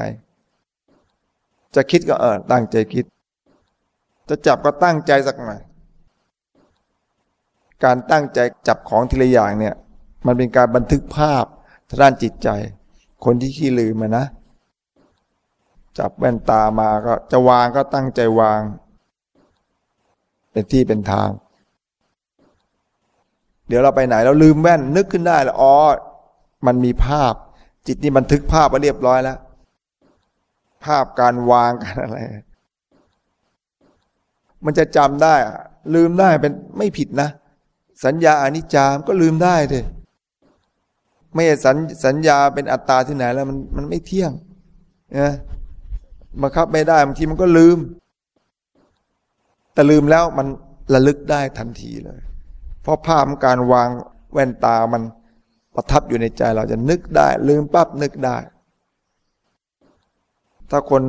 จะคิดก็เออตั้งใจคิด จะจับก็ตั้งใจสักหน่อยการตั้งใจจับของทีละอย่างเนี่ย มันเป็นการบันทึกภาพทางด้านจิตใจ คนที่ขี้ลืมมานะ จับแว่นตามาก็จะวางก็ตั้งใจวาง เป็นที่เป็นทาง เดี๋ยวเราไปไหนเราลืมแว่นนึกขึ้นได้แล้วอ๋อมันมีภาพ จิตนี่บันทึกภาพมาเรียบร้อยแล้ว ภาพการวางกันอะไร มันจะจำได้ ลืมได้เป็นไม่ผิดนะ สัญญาอนิจจามก็ลืมได้เลยไม่สัญสัญญาเป็นอัตตาที่ไหนแล้วมันมันไม่เที่ยงนะ บังคับไม่ได้บางทีมันก็ลืม แต่ลืมแล้วมันระลึกได้ทันทีเลย เพราะภาพการวางแว่นตามันประทับอยู่ในใจเราจะนึกได้ ลืมปั๊บนึกได้ ถ้าคน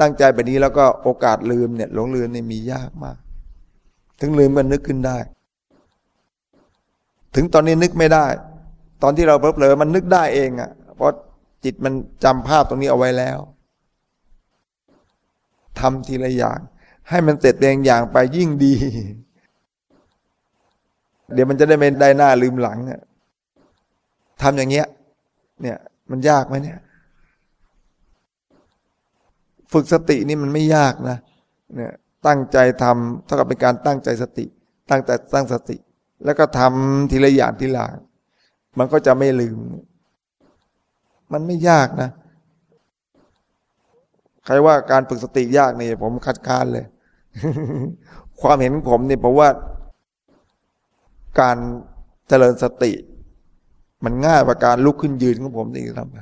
ตั้งใจแบบนี้แล้วก็โอกาสลืมเนี่ยหลงลืมเนี่ยมียากมาก ถึงลืมมันนึกขึ้นได้ ถึงตอนนี้นึกไม่ได้ ตอนที่เราเผลอๆมันนึกได้เองอะ่ะ เพราะจิตมันจำภาพตรงนี้เอาไว้แล้ว ทำทีละอย่าง ให้มันเสร็จเรียงอย่างไปยิ่งดี เดี๋ยวมันจะได้ไม่ได้หน้าลืมหลังทำอย่างเงี้ย เนี่ย มันยากไหมเนี่ย ฝึกสตินี่มันไม่ยากนะเนี่ยตั้งใจทำเท่ากับเป็นการตั้งใจสติ ตั้งแต่ตั้งสติ แล้วก็ทำทีละอย่างทีละมันก็จะไม่ลืม มันไม่ยากนะ ใครว่าการฝึกสติยากนี่ผมคัดค้านเลย ความเห็นผมนี่ผมว่าการเจริญสติ มันง่ายกว่าการลุกขึ้นยืนของผมนี่ทำไป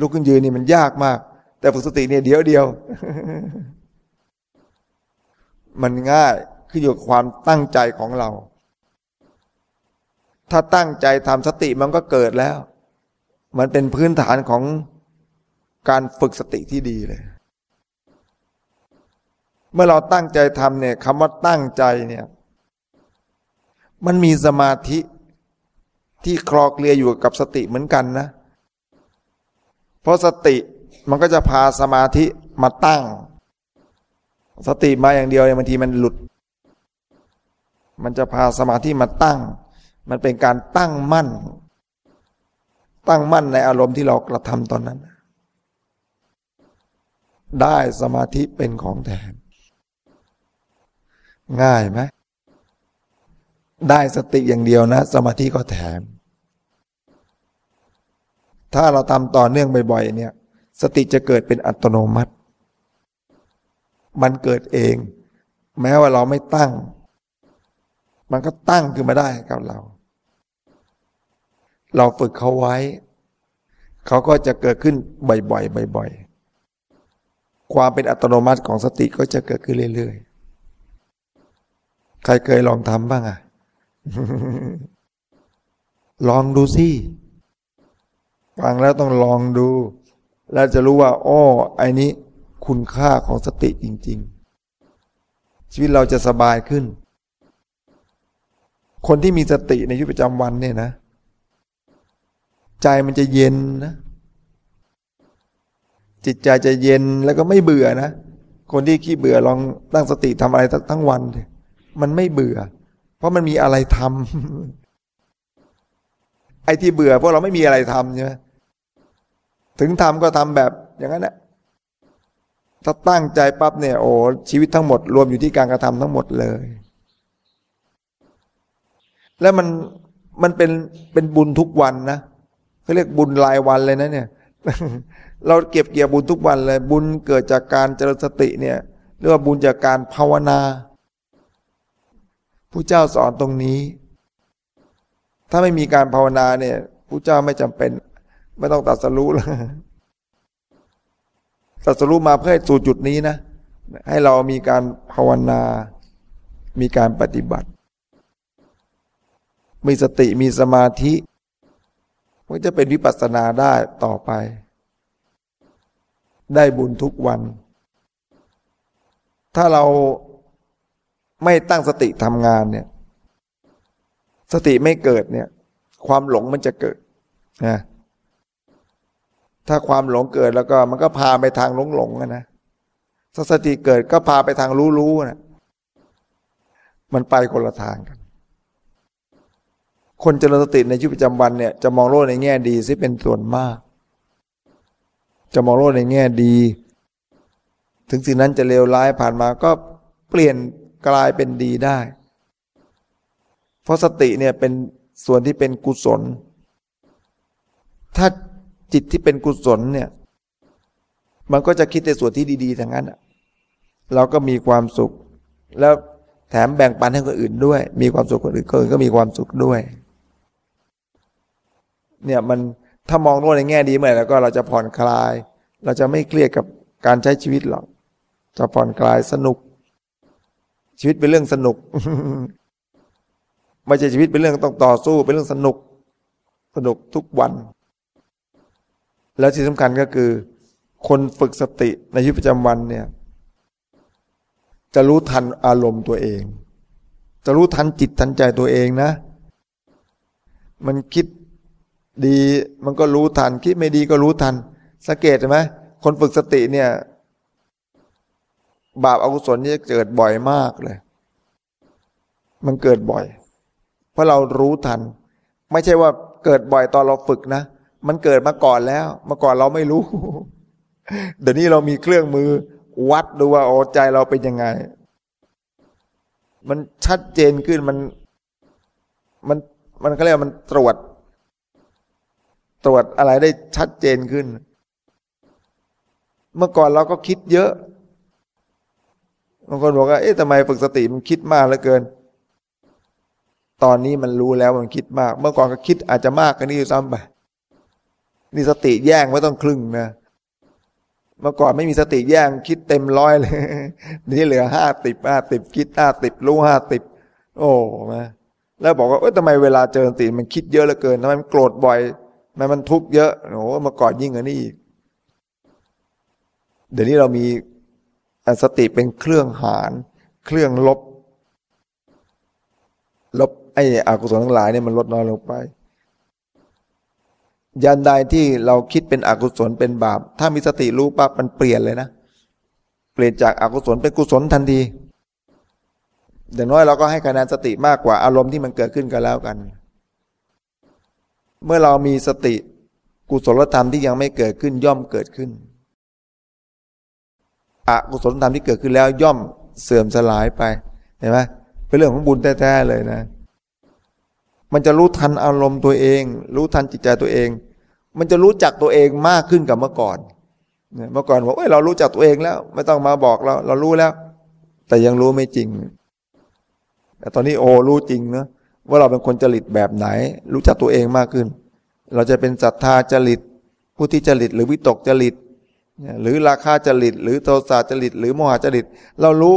ลุกขึ้นยืนนี่มันยากมาก แต่ฝึกสติเนี่ยเดียวเดียว มันง่ายขึ้นอยู่กับความตั้งใจของเรา ถ้าตั้งใจทำสติมันก็เกิดแล้ว มันเป็นพื้นฐานของ การฝึกสติที่ดีเลย เมื่อเราตั้งใจทำเนี่ยคำว่าตั้งใจเนี่ย มันมีสมาธิที่คลอเคลียอยู่กับสติเหมือนกันนะ เพราะสติมันก็จะพาสมาธิมาตั้ง สติมาอย่างเดียวเนี่ยบางทีมันหลุด มันจะพาสมาธิมาตั้ง มันเป็นการตั้งมั่น ตั้งมั่นในอารมณ์ที่เรากระทำตอนนั้น ได้สมาธิเป็นของแทนง่ายไหมได้สติอย่างเดียวนะ สมาธิก็แถม ถ้าเราทำต่อเนื่องบ่อยๆเนี่ย สติจะเกิดเป็นอัตโนมัติ มันเกิดเอง แม้ว่าเราไม่ตั้ง มันก็ตั้งขึ้นมาได้กับเรา เราฝึกเขาไว้ เขาก็จะเกิดขึ้นบ่อยๆบ่อยๆ ความเป็นอัตโนมัติของสติก็จะเกิดขึ้นเรื่อยๆ ใครเคยลองทำบ้างอะลองดูสิฟังแล้วต้องลองดู แล้วจะรู้ว่าอ้อไอ้นี้คุณค่าของสติจริง ๆ ชีวิตเราจะสบายขึ้น คนที่มีสติในชีวิตประจำวันเนี่ยนะ ใจมันจะเย็นนะ จิตใจจะเย็นแล้วก็ไม่เบื่อนะ คนที่ขี้เบื่อลองตั้งสติทำอะไรทั้งวันมันไม่เบื่อ เพราะมันมีอะไรทำไอ้ที่เบื่อเพราะเราไม่มีอะไรทำใช่ไหมถึงทำก็ทำแบบอย่างนั้นแหละถ้าตั้งใจปั๊บเนี่ยโอ้ชีวิตทั้งหมด รวมอยู่ที่การกระทำทั้งหมดเลย แล้วมันมันเป็นเป็นบุญทุกวันนะเขาเรียกบุญรายวันเลยนะเนี่ย เราเก็บเกี่ยวบุญทุกวันเลยบุญเกิดจากการเจริญสติเนี่ยเรียกว่าบุญจากการภาวนาผู้เจ้าสอนตรงนี้ ถ้าไม่มีการภาวนาเนี่ยผู้เจ้าไม่จำเป็น ไม่ต้องตัดสรู้แล้วตัดสรู้มาเพื่อสู่จุดนี้นะ ให้เรามีการภาวนา มีการปฏิบัติ มีสติมีสมาธิมันจะเป็นวิปัสสนาได้ต่อไป ได้บุญทุกวัน ถ้าเราไม่ตั้งสติทำงานเนี่ย สติไม่เกิดเนี่ย ความหลงมันจะเกิดนะถ้าความหลงเกิดแล้วก็มันก็พาไปทางหลงหลงนะสติเกิดก็พาไปทางรู้รู้นะมันไปคนละทางกัน คนเจริญสติในชีวิตประจำวันเนี่ยจะมองโลกในแง่ดีซิเป็นส่วนมาก จะมองโลกในแง่ดี ถึงสิ่งนั้นจะเลวร้ายผ่านมาก็เปลี่ยนกลายเป็นดีได้ เพราะสติเนี่ยเป็นส่วนที่เป็นกุศล ถ้าจิตที่เป็นกุศลเนี่ย มันก็จะคิดในส่วนที่ดีๆทางนั้นเราก็มีความสุข แล้วแถมแบ่งปันให้คนอื่นด้วย มีความสุขคนอื่นคนอื่นก็มีความสุขด้วย เนี่ยมัน ถ้ามองโลกในแง่ดีเมื่อไหร่แล้วก็เราจะผ่อนคลาย เราจะไม่เครียดกับการใช้ชีวิตหรอกจะผ่อนคลายสนุก ชีวิตเป็นเรื่องสนุกไม่ใช่ชีวิตเป็นเรื่องต้องต่อสู้เป็นเรื่องสนุกสนุกทุกวัน แล้วที่สำคัญก็คือ คนฝึกสติในชีวิตประจำวันเนี่ย จะรู้ทันอารมณ์ตัวเอง จะรู้ทันจิตทันใจตัวเองนะ มันคิด ดีมันก็รู้ทัน คิดไม่ดีก็รู้ทัน สังเกตไหมคนฝึกสติเนี่ย บาปอกุศลนี่จะเกิดบ่อยมากเลย มันเกิดบ่อย เพราะเรารู้ทัน ไม่ใช่ว่าเกิดบ่อยตอนเราฝึกนะมันเกิดมาก่อนแล้วมื่อก่อนเราไม่รู้ เดี๋ยวนี้เรามีเครื่องมือ วัดดูว่าโอ้ใจเราเป็นยังไง มันชัดเจนขึ้นมัน มันมันก็เรียกมันตรวจ ตรวจอะไรได้ชัดเจนขึ้น เมื่อก่อนเราก็คิดเยอะบางคนบอกว่า เอ๊ะทำไมฝึกสติมันคิดมากเหลือเกิน ตอนนี้มันรู้แล้วมันคิดมาก เมื่อก่อนก็คิดอาจจะมากกว่านี้ซ้ำไป นี่สติแย่งไว้ต้องครึ่งนะ เมื่อก่อนไม่มีสติแย่งคิดเต็มร้อยเลย นี่เหลือห้าติบห้าติบคิดห้าติบรู้ห้าติบ โอ้มาแล้วบอกว่า เอ้ยทำไมเวลาเจอสติมันคิดเยอะเหลือเกินทำไมมันโกรธบ่อย ทำไมมันทุกข์เยอะโอ้มื่อก่อนยิ่งกว่านี้อีก เดี๋ยวนี้เรามีสติเป็นเครื่องหาร เครื่องลบ ลบไอ้อกุศลทั้งหลายเนี่ยมันลดน้อยลงไปยันใดที่เราคิดเป็นอกุศลเป็นบาป ถ้ามีสติรู้ปั๊บมันเปลี่ยนเลยนะ เปลี่ยนจากอากุศลเป็นกุศลทันทีอย่างน้อยเราก็ให้คะแนนสติมากกว่าอารมณ์ที่มันเกิดขึ้นกันแล้วกัน เมื่อเรามีสติกุศลธรรมที่ยังไม่เกิดขึ้นย่อมเกิดขึ้นอกุศลธรรมที่เกิดขึ้นแล้วย่อมเสื่อมสลายไปเห็นไหมเป็นเรื่องของบุญแท้ๆเลยนะ มันจะรู้ทันอารมณ์ตัวเอง รู้ทันจิตใจตัวเอง มันจะรู้จักตัวเองมากขึ้นกับเมื่อก่อนเมื่อก่อนบอกเอ้ยเรารู้จักตัวเองแล้ว ไม่ต้องมาบอกเรา เรารู้แล้ว แต่ยังรู้ไม่จริงแต่ตอนนี้โอ้รู้จริงเนาะ ว่าเราเป็นคนจริตแบบไหน รู้จักตัวเองมากขึ้น เราจะเป็นศรัทธาจริตผู้ที่จริตหรือวิตกจริต หรือราคาจริต หรือโทสะจริต หรือโมหจริต เรารู้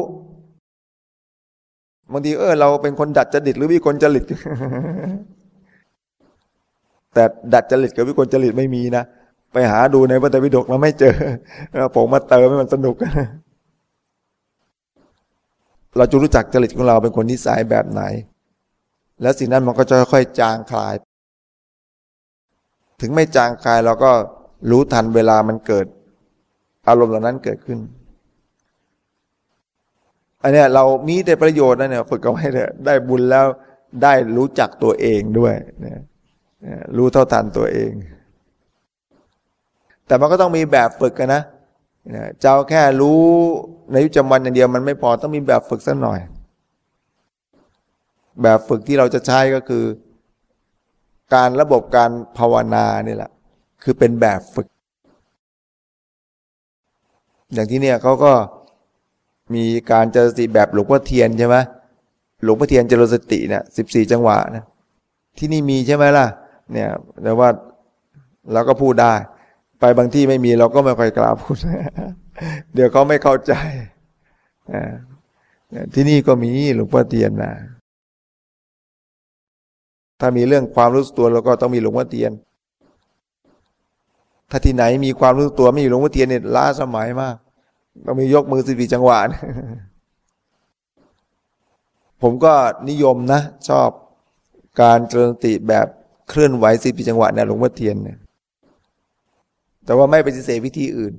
บางทีเออเราเป็นคนดัดจริตหรือวิกลจริต แต่ดัดจริตกับวิกลจริตไม่มีนะไปหาดูในพระไตรปิฎกเราไม่เจอผมมาเติมให้มันสนุก เราจะรู้จักจริตของเราเป็นคนนิสัยแบบไหน แล้วสิ่งนั้นมันก็จะค่อยจางคลาย ถึงไม่จางคลายเราก็รู้ทันเวลามันเกิด อารมณ์เหล่านั้นเกิดขึ้นอันนี้เรามีแต่ประโยชน์นะเนี่ยฝึกเอาไว้เถอะได้บุญแล้วได้รู้จักตัวเองด้วยนะรู้เท่าทันตัวเอง แต่มันก็ต้องมีแบบฝึกกันนะเจ้าแค่รู้ในยุจำวันอย่างเดียวมันไม่พอต้องมีแบบฝึกสักหน่อย แบบฝึกที่เราจะใช้ก็คือ การระบบการภาวนานี่แหละ คือเป็นแบบฝึก อย่างที่เนี่ยเขาก็มีการเจริญสติแบบหลวงพ่อเทียนใช่ไหมหลวงพ่อเทียนเจริญสติเนี่ยสิบสี่จังหวะนะที่นี่มีใช่ไหมล่ะ เนี่ยแต่ว่าเราก็พูดได้ ไปบางที่ไม่มีเราก็ไม่ค่อยกล้าพูด เดี๋ยวเขาไม่เข้าใจที่นี่ก็มีหลวงพ่อเทียนนะ ถ้ามีเรื่องความรู้สึกตัวเราก็ต้องมีหลวงพ่อเทียน ถ้าที่ไหนมีความรู้สึกตัวไม่มีหลวงพ่อเทียนเนี่ยล้าสมัยมากต้องมียกมือสิบีจังหวะผมก็นิยมนะ ชอบการเจริญติแบบเคลื่อนไหวสิบีจังหวะเนี่ยหลวงพ่อเทียนเนี่ย แต่ว่าไม่ปฏิเสธวิธีอื่น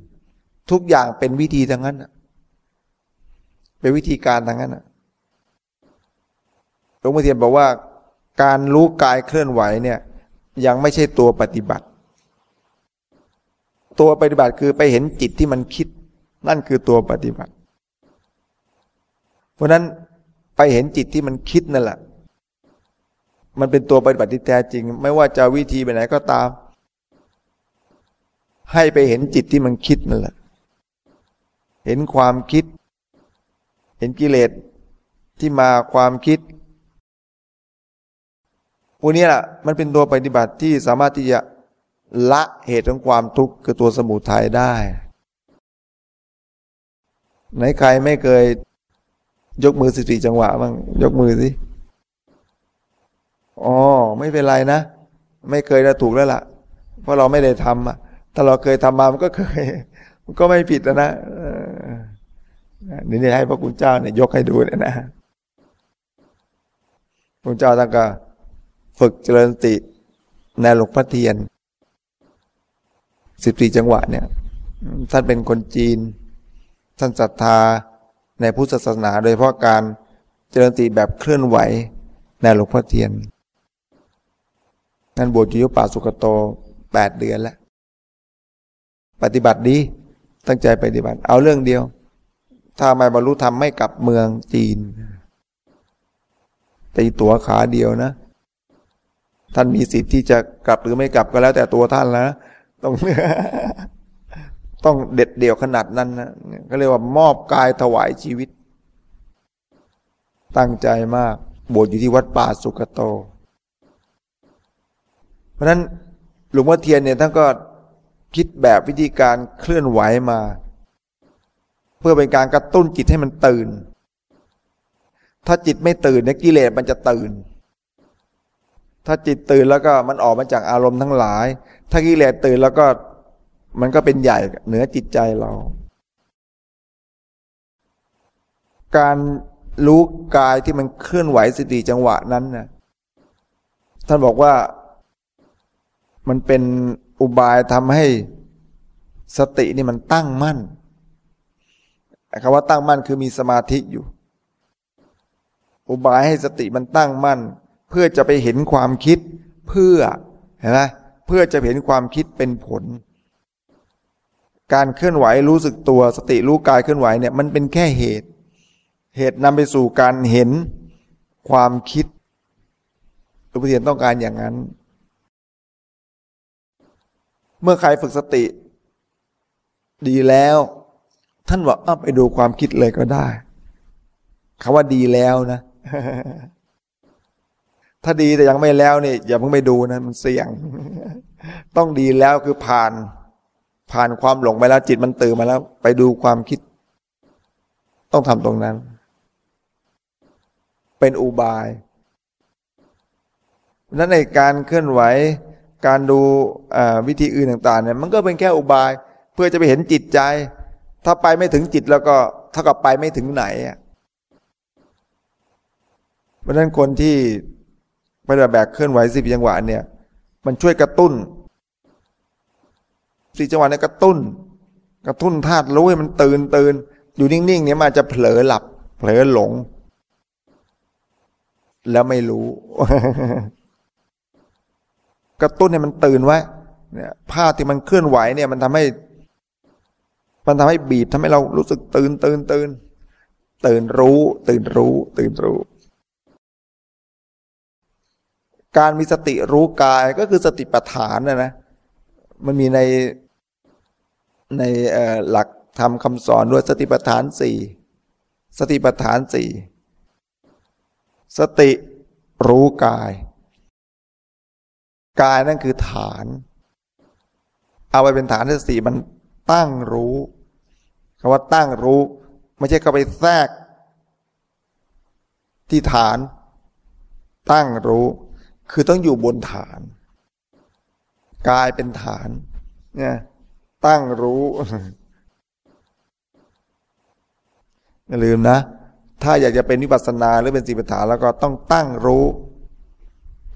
ทุกอย่างเป็นวิธีทั้งนั้นเป็นวิธีการทั้งนั้นหลวงพ่อเทียนบอกว่า การรู้กายเคลื่อนไหวเนี่ยยังไม่ใช่ตัวปฏิบัติ ตัวปฏิบัติคือไปเห็นจิตที่มันคิด นั่นคือตัวปฏิบัติ เพราะนั้นไปเห็นจิตที่มันคิดนั่นแหละ มันเป็นตัวปฏิบัติที่แท้จริง ไม่ว่าจะวิธีไปไหนก็ตาม ให้ไปเห็นจิตที่มันคิดนั่นแหละ เห็นความคิด เห็นกิเลสที่มาความคิด วกนี้แหละมันเป็นตัวปฏิบัติที่สามารถที่จะละเหตุของความทุกข์คือตัวสมุทัยได้ ไหนใครไม่เคยยกมือสิบสี่จังหวะบ้างยกมือสิอ๋อไม่เป็นไรนะ ไม่เคยจะถูกแล้วล่ะ เพราะเราไม่ได้ทำอะถ้าเราเคยทำมามันก็เคย มันก็ไม่ผิดแล้วนะนี่ให้พระคุณเจ้าเนี่ยยกให้ดูเนี่ยนะพระเจ้าตั้งก็ ฝึกเจริญสติในหลวงพ่อเทียนสิบสี่จังหวะเนี่ย ท่านเป็นคนจีน ท่านศรัทธาในพุทธศาสนา โดยเฉพาะการเจริญสติแบบเคลื่อนไหวในหลวงพ่อเทียนนั่นบวชอยู่ป่าสุกโตแปดเดือนแล้ว ปฏิบัติดีตั้งใจปฏิบัติ เอาเรื่องเดียว ถ้าไม่บรรลุธรรมไม่กลับเมืองจีนตีตัวขาเดียวนะ ท่านมีสิทธิ์ที่จะกลับหรือไม่กลับก็แล้วแต่ตัวท่านแล้วต้องต้องเด็ดเดี่ยวขนาดนั้นนะก็เรียกว่ามอบกายถวายชีวิต ตั้งใจมากบวชอยู่ที่วัดป่าสุกโต เพราะนั้นหลวงพ่อเทียนเนี่ยท่านก็คิดแบบวิธีการเคลื่อนไหวมา เพื่อเป็นการกระตุ้นจิตให้มันตื่น ถ้าจิตไม่ตื่นเนี่ยกิเลสมันจะตื่น ถ้าจิตตื่นแล้วก็มันออกมาจากอารมณ์ทั้งหลาย ถ้ากิเลสตื่นแล้วก็มันก็เป็นใหญ่เหนือจิตใจเรา การรู้กายที่มันเคลื่อนไหวสติจังหวะนั้นนะท่านบอกว่ามันเป็นอุบายทำให้สตินี่มันตั้งมั่นคำว่าตั้งมั่นคือมีสมาธิอยู่ อุบายให้สติมันตั้งมั่น พื่อจะไปเห็นความคิดเพื่อเห็นไหมเพื่อจะเห็นความคิดเป็นผล การเคลื่อนไหวรู้สึกตัวสติรู้กายเคลื่อนไหวเนี่ยมันเป็นแค่เหตุ เหตุนำไปสู่การเห็นความคิดหลวงพ่อเทียนต้องการอย่างนั้น เมื่อใครฝึกสติ ดีแล้ว ท่านบอกเอาไปดูความคิดเลยก็ได้คำว่าดีแล้วนะ ถ้าดีแต่ยังไม่แล้วนี่อย่าเพิ่งไปดูนะมันเสี่ยง ต้องดีแล้วคือผ่าน ผ่านความหลงไปแล้วจิตมันตื่นมาแล้ว ไปดูความคิด ต้องทำตรงนั้น เป็นอุบายนั้นในการเคลื่อนไหว การดูวิธีอื่นต่าง ๆ เนี่ย มันก็เป็นแค่อุบาย เพื่อจะไปเห็นจิตใจ ถ้าไปไม่ถึงจิตแล้วก็เท่ากับไปไม่ถึงไหนเพราะนั้นคนที่ ปฏิบัติแบบเคลื่อนไหวสิบจังหวะเนี่ย มันช่วยกระตุ้นสี่จังหวะเนี่ยกระตุ้น กระตุ้นธาตุรู้ให้มันตื่นตื่นอยู่นิ่งๆเนี่ยมันจะเผลอหลับ เผลอหลง แล้วไม่รู้ กระตุ้นให้มันตื่นไว้เนี่ยภาพที่มันเคลื่อนไหวเนี่ย มันทำให้ มันทำให้บีบทำให้เรารู้สึกตื่นตื่นตื่นตื่นรู้ ตื่นรู้ ตื่นรู้ การมีสติรู้กายก็คือสติปัฏฐานนะนะ มันมีในในหลักธรรมคำสอนด้วยสติปัฏฐานสี่สติปัฏฐานสี่สติรู้กาย กายนั่นคือฐาน เอาไปเป็นฐานที่สี่มันตั้งรู้คำว่าตั้งรู้ ไม่ใช่เข้าไปแทรก ที่ฐาน ตั้งรู้ คือต้องอยู่บนฐานกายเป็นฐาน เนี่ย ตั้งรู้อย่าลืมนะ ถ้าอยากจะเป็นวิปัสสนาหรือเป็นสีปัฏฐานแล้วก็ต้องตั้งรู้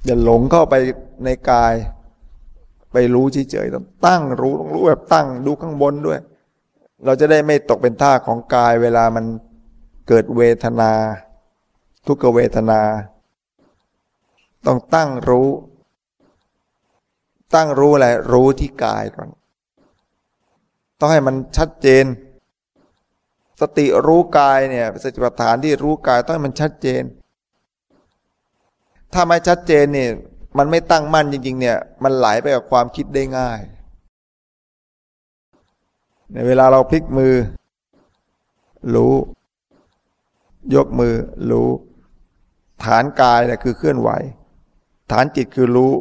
อย่าหลงเข้าไปในกาย ไปรู้เฉยๆต้องตั้งรู้ต้องรู้แบบตั้งดูข้างบนด้วย เราจะได้ไม่ตกเป็นท่าของกายเวลามันเกิดเวทนา ทุกเวทนา ต้องตั้งรู้ ตั้งรู้อะไร รู้ที่กายก่อน ต้องให้มันชัดเจน สติรู้กายเนี่ยสติปัฏฐานที่รู้กายต้องให้มันชัดเจน ถ้าไม่ชัดเจนเนี่ยมันไม่ตั้งมั่นจริง ๆ เนี่ย มันไหลไปกับความคิดได้ง่ายในเวลาเราพลิกมือ รู้ ยกมือ รู้ ฐานกายเนี่ยคือเคลื่อนไหว ฐานจิตคือรู้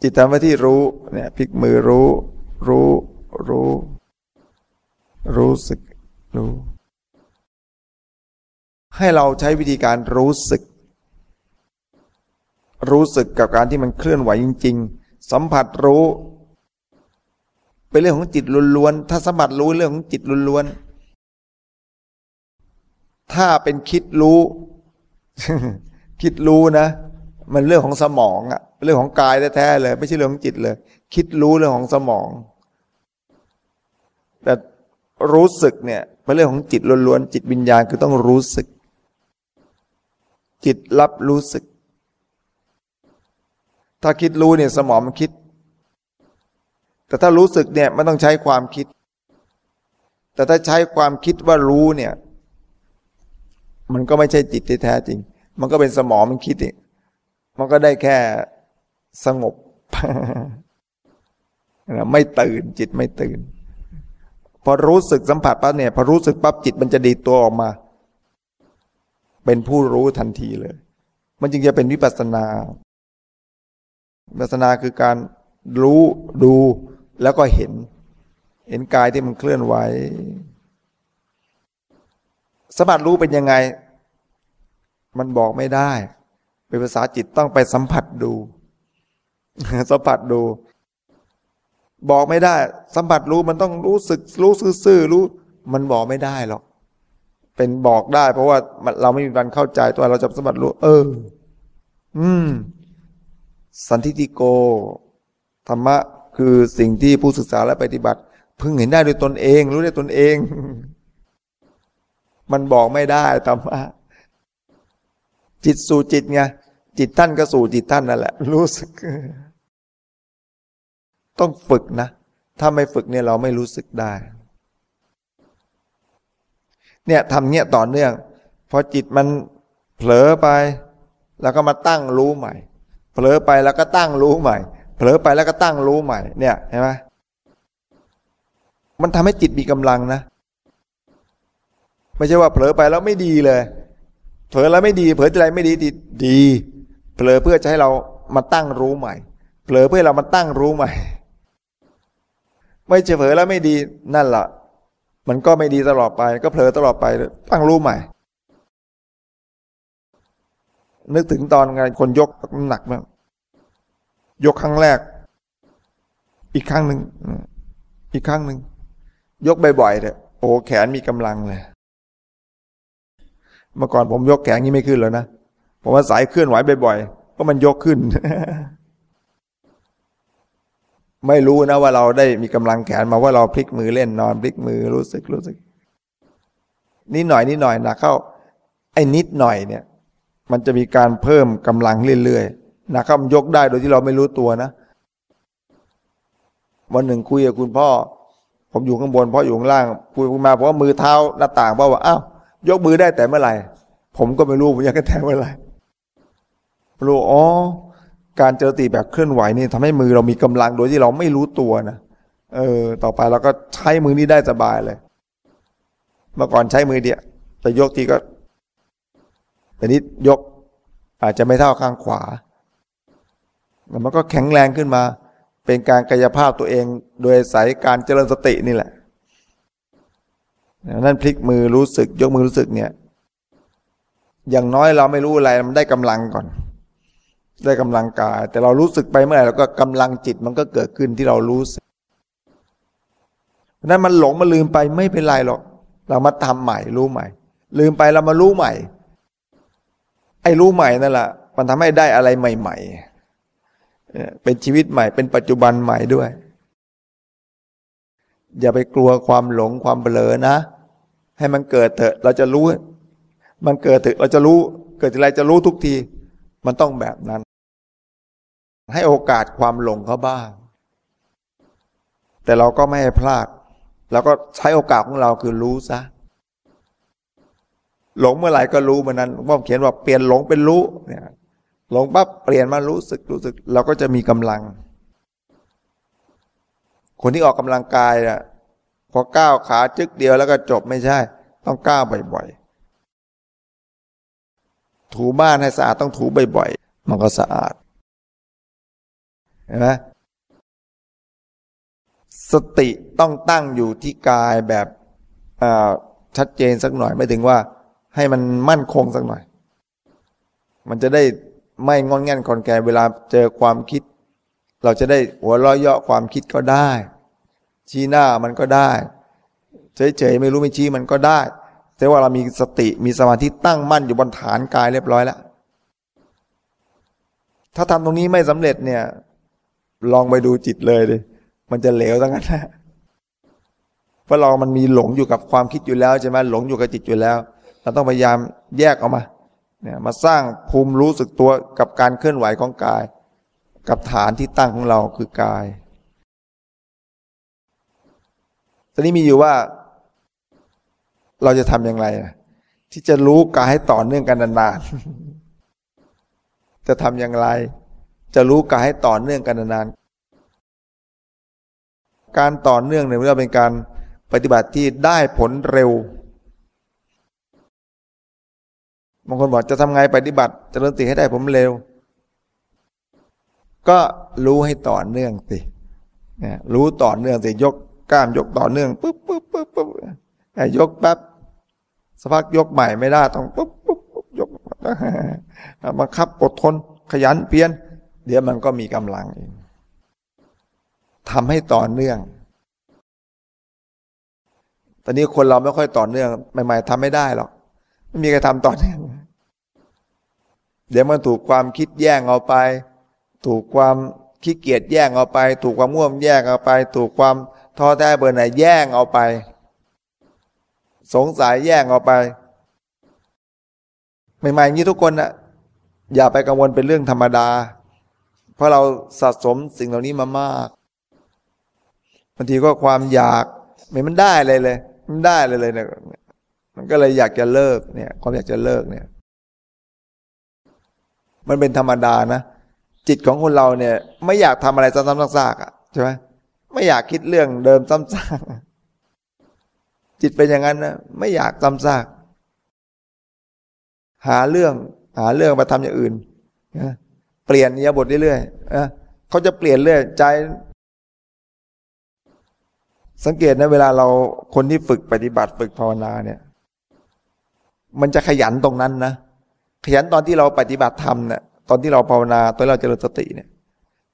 จิตทำหน้าที่รู้เนี่ยพลิกมือรู้ รู้ รู้ รู้สึกรู้ ให้เราใช้วิธีการรู้สึก รู้สึกกับการที่มันเคลื่อนไหวจริง ๆ สัมผัสรู้ เป็นเรื่องของจิตล้วนๆถ้าสัมผัสรู้เรื่องของจิตล้วนๆถ้าเป็นคิดรู้ คิดรู้นะ มันเรื่องของสมองอะเรื่องของกายแท้ๆเลย ไม่ใช่เรื่องของจิตเลย คิดรู้เรื่องของสมอง แต่รู้สึกเนี่ยเป็นเรื่องของจิตล้วนๆจิตวิญญาณคือต้องรู้สึก จิตรับรู้สึก ถ้าคิดรู้เนี่ยสมองมันคิด แต่ถ้ารู้สึกเนี่ยไม่ต้องใช้ความคิด แต่ถ้าใช้ความคิดว่ารู้เนี่ย มันก็ไม่ใช่จิตที่แท้จริง มันก็เป็นสมองมันคิดเองมันก็ได้แค่สงบไม่ตื่นจิตไม่ตื่น พอรู้สึกสัมผัสปั๊บเนี่ย พอรู้สึกปั๊บจิตมันจะดีตัวออกมา เป็นผู้รู้ทันทีเลย มันจึงจะเป็นวิปัสนาวิปัสนาคือการรู้ดูแล้วก็เห็น เห็นกายที่มันเคลื่อนไหวสัมผัสรู้เป็นยังไง มันบอกไม่ได้ เป็นภาษาจิตต้องไปสัมผัสดู สัมผัสดู บอกไม่ได้ สัมผัสรู้มันต้องรู้สึกรู้ซื่อรู้ มันบอกไม่ได้หรอก เป็นบอกได้ เพราะว่าเราไม่มีวันเข้าใจตัวเราจะสัมบัติรู้ เออ อืม สันทิติโกธรรมะคือสิ่งที่ผู้ศึกษาและปฏิบัติพึงเห็นได้โดยตนเอง รู้ได้ตนเอง มันบอกไม่ได้ธรรมะ จิตสู่จิตไงจิตท่านก็สู่จิตท่านนั่นแหละ รู้สึก ต้องฝึกนะ ถ้าไม่ฝึกเนี่ยเราไม่รู้สึกได้ เนี่ยทำเนี้ยต่อเนื่องพอจิตมันเผลอไป แล้วก็มาตั้งรู้ใหม่ เผลอไปแล้วก็ตั้งรู้ใหม่ เผลอไปแล้วก็ตั้งรู้ใหม่ เนี่ยเห็นไหมมันทำให้จิตมีกำลังนะ ไม่ใช่ว่าเผลอไปแล้วไม่ดีเลย เผลอแล้วไม่ดี เผลออะไรไม่ดีดีดีเผลอเพื่อจะให้เรามาตั้งรู้ใหม่ เผลอเพื่อเรามาตั้งรู้ใหม่ ไม่เฉเผลอแล้วไม่ดีนั่นแหละมันก็ไม่ดีตลอดไป ก็เผลอตลอดไปตั้งรู้ใหม่ นึกถึงตอนงานคนยกน้ำหนักมั้งยกครั้งแรก อีกครั้งหนึ่งอีกครั้งหนึ่งยกบ่อยๆเนี่ยโอ้แขนมีกำลังเลย เมื่อก่อนผมยกแขนนี้ไม่ขึ้นแล้วนะผมว่าสายเคลื่อนไหวบ่อยๆก็มันยกขึ้น ไม่รู้นะว่าเราได้มีกำลังแขนมาว่าเราพลิกมือเล่นนอนพลิกมือรู้สึกรู้สึก นิดหน่อยนิดหน่อยนะเข้า ไอ้นิดหน่อยเนี่ย มันจะมีการเพิ่มกำลังเรื่อยๆนะครับยกได้โดยที่เราไม่รู้ตัวนะวันหนึ่งคุยกับคุณพ่อ ผมอยู่ข้างบนพ่ออยู่ข้างล่างคุยมาเพราะว่ามือเท้าหน้าต่างพ่อว่าอ้าว ยกมือได้แต่เมื่อไหร่ ผมก็ไม่รู้ผมอยากจะแต่เมื่อไหร่รู้อ๋อการเจอตีแบบเคลื่อนไหวนี่ทำให้มือเรามีกำลังโดยที่เราไม่รู้ตัวนะเออ ต่อไปเราก็ใช้มือนี้ได้สบายเลย เมื่อก่อนใช้มือเดียวแต่ยกทีก็แต่นี้ยกอาจจะไม่เท่าข้างขวาแต่มันก็แข็งแรงขึ้นมา เป็นการกายภาพตัวเอง โดยสายการเจริญสตินี่แหละ นั่นพลิกมือรู้สึก ยกมือรู้สึกเนี่ย อย่างน้อยเราไม่รู้อะไรมันได้กำลังก่อน ได้กำลังกาย แต่เรารู้สึกไปเมื่อไหร่แล้วก็กำลังจิตมันก็เกิดขึ้นที่เรารู้สึกนั้นมันหลงมาลืมไปไม่เป็นไรหรอกเรามาทำใหม่รู้ใหม่ ลืมไปเรามารู้ใหม่ ไอ้รู้ใหม่นั่นแหละมันทำให้ได้อะไรใหม่ ๆ เป็นชีวิตใหม่ เป็นปัจจุบันใหม่ด้วย อย่าไปกลัวความหลงความเบลอนะ ให้มันเกิดเถอะเราจะรู้ มันเกิดเถอะเราจะรู้ เกิดอะไรจะรู้ทุกที มันต้องแบบนั้น ให้โอกาสความหลงเขาบ้าง แต่เราก็ไม่ให้พลาดเราก็ใช้โอกาสของเราคือรู้ซะหลงเมื่อไหร่ก็รู้เมื่อนั้นพ่อเขียนว่าเปลี่ยนหลงเป็นรู้เนี่ยหลงปั๊บเปลี่ยนมารู้สึกรู้สึก เราก็จะมีกำลัง คนที่ออกกำลังกายอะ อก้าวขาจึกเดียวแล้วก็จบไม่ใช่ ต้องก้าวบ่อยๆ ถูบ้านให้สะอาดต้องถูบ่อยๆ มันก็สะอาดเห็นไหมสติต้องตั้งอยู่ที่กายแบบชัดเจนสักหน่อยไม่ถึงว่า ให้มันมั่นคงสักหน่อย มันจะได้ไม่งอนแง่นคอนแกเวลาเจอความคิด เราจะได้หัวเราะเยาะความคิดก็ได้ ชี้หน้ามันก็ได้ เฉยๆไม่รู้ไม่ชี้มันก็ได้แต่ว่าเรามีสติมีสมาธิตั้งมั่นอยู่บนฐานกายเรียบร้อยแล้ว ถ้าทำตรงนี้ไม่สำเร็จเนี่ย ลองไปดูจิตเลยดิมันจะเหลวทั้งนั้นนะเพราะเรามันมีหลงอยู่กับความคิดอยู่แล้วใช่ไหมหลงอยู่กับจิตอยู่แล้ว เราต้องพยายามแยกออกมา เนี่ยมาสร้างภูมิรู้สึกตัวกับการเคลื่อนไหวของกาย กับฐานที่ตั้งของเราคือกาย ตอนนี้มีอยู่ว่า เราจะทำอย่างไรที่จะรู้กายให้ต่อเนื่องกันนานๆ จะทำอย่างไร จะรู้กายให้ต่อเนื่องกันนานๆ การต่อเนื่องเนี่ยเราเป็นการปฏิบัติที่ได้ผลเร็วบางคนบอกจะทำไงปฏิบัติจะเริ่มติให้ได้ผมเร็ว ก็รู้ให้ต่อเนื่องสิรู้ต่อเนื่องสิยก กล้ามยกต่อเนื่องปุ๊บปุ๊บปุ๊บปุ๊บยกแป๊บสักพักยกใหม่ไม่ได้ต้องปุ๊บปุ๊บปุ๊บยกบังคับอดทนขยันเพียรเดี๋ยวมันก็มีกำลังเองทำให้ต่อเนื่อง ตอนนี้คนเราไม่ค่อยต่อเนื่องใหม่ๆทำไม่ได้หรอก ไม่มีใครทำต่อเนื่อง เดี๋ยวมันถูกความคิดแย่งเอาไป ถูกความขี้เกียจแย่งเอาไป ถูกความง่วงแย่งเอาไป ถูกความ ท้อแท้เบื่อหน่ายแย่งเอาไป สงสัยแย่งเอาไปใหม่ๆนี้ทุกคนนะอย่าไปกังวลเป็นเรื่องธรรมดา เพราะเราสะสมสิ่งเหล่านี้มามากบางทีก็ความอยากไม่มันได้เลยเลย มันได้เลยเลยเนี่ยมันก็เลยอยากจะเลิกเนี่ย ความอยากจะเลิกเนี่ย มันเป็นธรรมดานะจิตของคนเราเนี่ย ไม่อยากทำอะไรซ้ำๆซากๆอะใช่ไหม ไม่อยากคิดเรื่องเดิมซ้ำซากจิตเป็นอย่างนั้นนะไม่อยากซ้ำซากหาเรื่อง หาเรื่องมาทำอย่างอื่นเปลี่ยนยาบทเรื่อยๆเขาจะเปลี่ยนเรื่อยใจ สังเกตนะเวลาเราคนที่ฝึกปฏิบัติฝึกภาวนาเนี่ย มันจะขยันตรงนั้นนะขยันตอนที่เราปฏิบัติธรรมเนี่ยตอนที่เราภาวนาตอนเราเจริญสติเนี่ย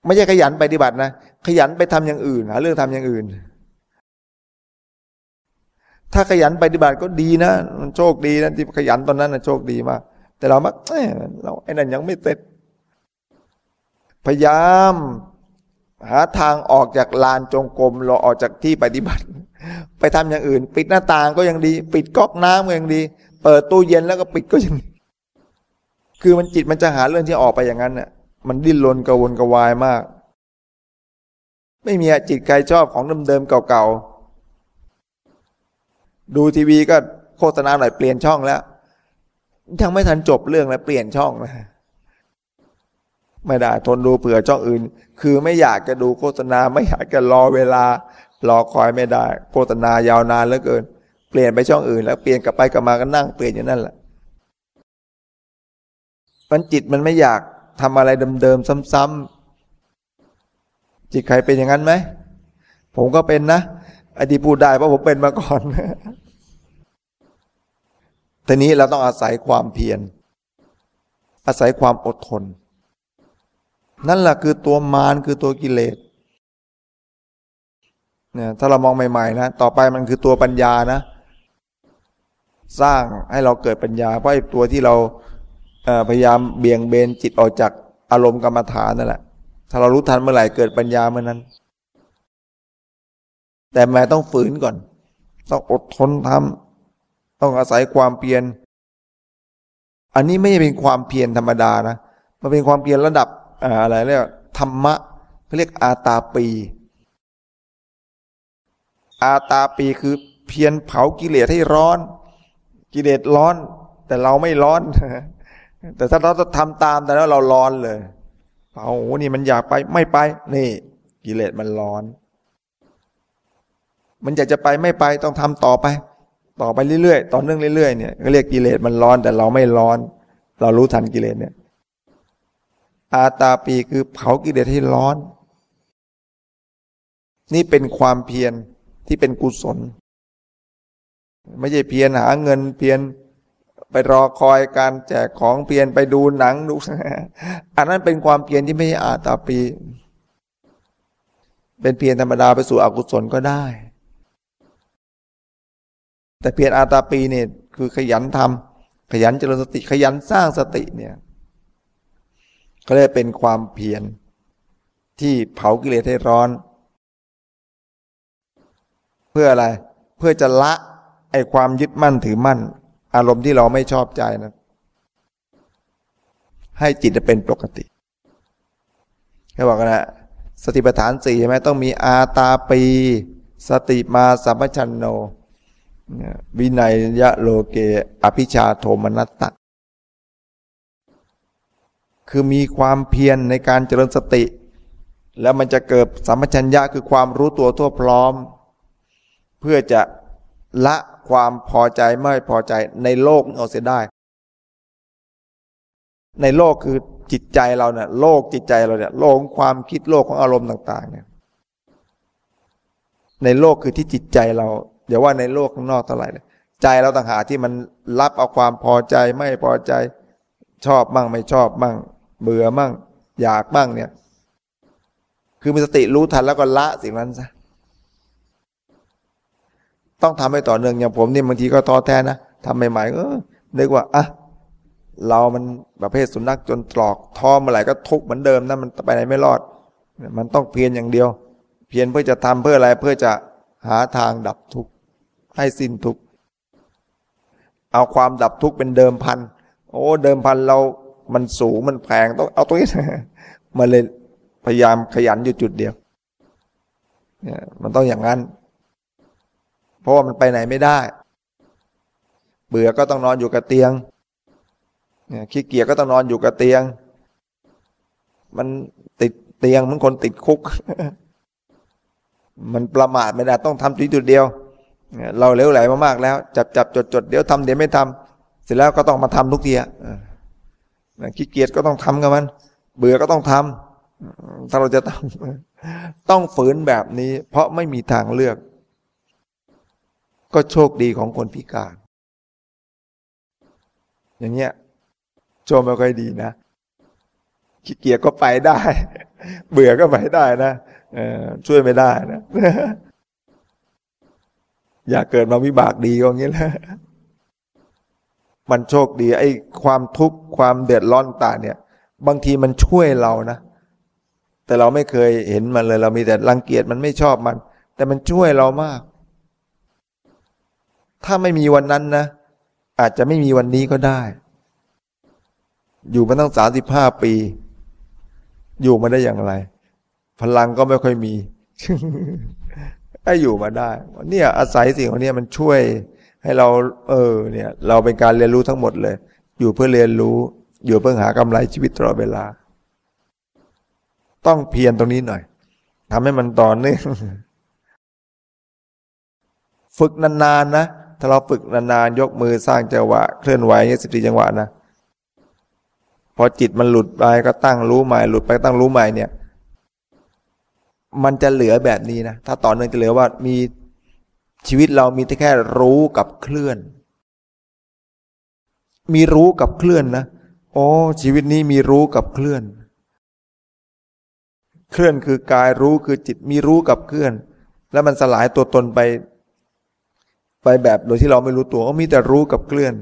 ไม่ใช่ขยันปฏิบัตินะ ขยันไปทำอย่างอื่นหาเรื่องทำอย่างอื่น ถ้าขยันปฏิบัติก็ดีนะมันโชคดีนะที่ขยันตอนนั้นนะโชคดีมาก แต่เรามักเราไอ้นั่นยังไม่เสร็จ พยายามหาทางออกจากลานจงกรมเราออกจากที่ปฏิบัติ ไปทำอย่างอื่น ปิดหน้าต่างก็ยังดี ปิดก๊อกน้ำก็ยังดี เปิดตู้เย็นแล้วก็ปิดก็ยัง คือมันจิตมันจะหาเรื่องที่ออกไปอย่างนั้นเนี่ย มันดิ้นรนกระวนกระวายมาก ไม่มีจิตใครชอบของเดิมๆเก่าๆ ดูทีวีก็โฆษณาหน่อยเปลี่ยนช่องแล้ว ยังไม่ทันจบเรื่องแล้วเปลี่ยนช่องนะไม่ได้ทนดูเผื่อช่องอื่น คือไม่อยากจะดูโฆษณาไม่อยากจะรอเวลา รอคอยไม่ได้ โฆษณายาวนานเหลือเกิน เปลี่ยนไปช่องอื่น แล้วเปลี่ยนกลับไปกลับมาก็นั่งเปลี่ยนอย่างนั้นแหละมันจิตมันไม่อยาก ทำอะไรเดิมๆซ้ำๆจิตใครเป็นอย่างนั้นไหม ผมก็เป็นนะไอ้ที่พูดได้เพราะผมเป็นมาก่อนทีนี้เราต้องอาศัยความเพียรอาศัยความอดทน นั่นแหละคือตัวมารคือตัวกิเลสเนี่ยถ้าเรามองใหม่ๆนะต่อไปมันคือตัวปัญญานะ สร้างให้เราเกิดปัญญาเพราะไอ้ตัวที่เรา พยายามเบี่ยงเบนจิตออกจากอารมณ์กรรมฐานนั่นแหละ ถ้าเรารู้ทันเมื่อไหร่เกิดปัญญาเมื่อนั้น แต่แม่ต้องฝืนก่อน ต้องอดทนทำต้องอาศัยความเพียร อันนี้ไม่ใช่เป็นความเพียรธรรมดานะ มันเป็นความเพียรระดับอะไรเรียกธรรมะเขาเรียกอาตาปี อาตาปีคือเพียรเผากิเลสให้ร้อน กิเลสร้อน แต่เราไม่ร้อน แต่ถ้าเราจะทำตามแต่แล้วเราร้อนเลยเผาโอ้นี่มันอยากไปไม่ไป นี่ กิเลสมันร้อน มันอยากจะไปไม่ไปต้องทำต่อไป ต่อไปเรื่อยๆต่อเนื่องเรื่อยๆเนี่ยกเรียกกิเลสมันร้อนแต่เราไม่ร้อน เรารู้ทันกิเลสเนี่ย อาตาปีคือเผากิเลสให้ร้อน นี่เป็นความเพียรที่เป็นกุศล ไม่ใช่เพียรหาเงินเพียร ไปรอคอยการแจกของเพียรไปดูหนังดูอันนั้นเป็นความเพียรที่ไม่ใช่อาตาปี เป็นเพียรธรรมดาไปสู่อกุศลก็ได้ แต่เพียรอาตาปีเนี่ยคือขยันทำขยันเจริญสติขยันสร้างสติเนี่ยก็เลยเป็นความเพียรที่เผากิเลสให้ร้อน เพื่ออะไร เพื่อจะละไอ้ความยึดมั่นถือมั่น อารมณ์ที่เราไม่ชอบใจนะให้จิตเป็นปกติเขาบอกนะสติปัฏฐานสี่ใช่ไหมต้องมีอาตาปี สติมาสัมปชัญโน วินัยยะโลเก อภิชาโทมนัตตะคือมีความเพียรในการเจริญสติ แล้วมันจะเกิดสัมปชัญญะคือความรู้ตัวทั่วพร้อม เพื่อจะละ ความพอใจไม่พอใจในโลกเอาเสียได้ ในโลกคือจิตใจเราเนี่ยโลกจิตใจเราเนี่ยโลกของความคิดโลกของอารมณ์ต่าง ๆ เนี่ย ในโลกคือที่จิตใจเราอย่าว่าในโลกข้างนอกเท่าไหร่เลยใจเราต่างหากที่มันรับเอาความพอใจไม่พอใจชอบบ้างไม่ชอบบ้างเบื่อบ้างอยากบ้างเนี่ย คือมีสติรู้ทันแล้วก็ละสิ่งนั้นซะ ต้องทำให้ต่อเนื่องอย่างผมเนี่ยบางทีก็ท้อแท้นะทำใหม่ๆก็นึกว่าอะเรามันประเภทสุนัขจนตรอกท้อเมื่อไหร่ก็ทุกเหมือนเดิมนะมันไปไหนไม่รอด มันต้องเพียรอย่างเดียว เพียรเพื่อจะทำเพื่ออะไรเพื่อจะหาทางดับทุกข์ให้สิ้นทุกข์เอาความดับทุกข์เป็นเดิมพัน โอ้เดิมพันเรา มันสูงมันแพงต้องเอาตรงนี้มาเลยพยายามขยันอยู่จุดเดียว เนี่ยมันต้องอย่างนั้น เพราะว่ามันไปไหนไม่ได้ เบื่อก็ต้องนอนอยู่กับเตียงเนี่ยขี้เกียจก็ต้องนอนอยู่กับเตียง มันติดเตียงมันคนติดคุก มันประมาทไม่ได้ต้องทำจุดเดียว เราเลี้ยวไหลมามากแล้ว จับจับจดจดเดี๋ยวทำเดี๋ยวไม่ทำเสร็จแล้วก็ต้องมาทำทุกทีอะขี้เกียจก็ต้องทำกับมัน เบื่อก็ต้องทำถ้าเราจะต้องต้องฝืนแบบนี้ เพราะไม่มีทางเลือก ก็โชคดีของคนพิการ อย่างเงี้ยโชคไม่ค่อยดีนะขี้เกียจก็ไปได้ เบื่อก็ไปได้นะช่วยไม่ได้นะ อยากเกิดมาวิบากดีก็งี้แหละมันโชคดี ไอ้ความทุกข์ความเดือดร้อนต่างเนี่ย บางทีมันช่วยเรานะ แต่เราไม่เคยเห็นมันเลย เรามีแต่รังเกียจมันไม่ชอบมัน แต่มันช่วยเรามาก ถ้าไม่มีวันนั้นนะ อาจจะไม่มีวันนี้ก็ได้ อยู่มาตั้งสามสิบห้าปี อยู่มาได้อย่างไร พลังก็ไม่ค่อยมีให้อยู่มาได้ เนี่ยอาศัยสิ่งของนี้มันช่วยให้เรา เออ เนี่ย เราเป็นการเรียนรู้ทั้งหมดเลย อยู่เพื่อเรียนรู้ อยู่เพื่อหากำไรชีวิตตลอดเวลา ต้องเพียรตรงนี้หน่อยทำให้มันต่อเนื่องฝึกนานๆนะ ถ้าเราฝึกนานๆยกมือสร้างจังหวะเคลื่อนไหวเงี้ยสิบสี่จังหวะนะพอจิตมันหลุดไปก็ตั้งรู้ใหม่หลุดไปตั้งรู้ใหม่เนี่ย มันจะเหลือแบบนี้นะถ้าต่อเนื่องจะเหลือว่ามีชีวิตเรามีแต่แค่รู้กับเคลื่อน มีรู้กับเคลื่อนนะโอ้ชีวิตนี้มีรู้กับเคลื่อน เคลื่อนคือกายรู้คือจิตมีรู้กับเคลื่อน แล้วมันสลายตัวตนไป ไปแบบโดยที่เราไม่รู้ตัวก็มีแต่รู้กับเคลื่อน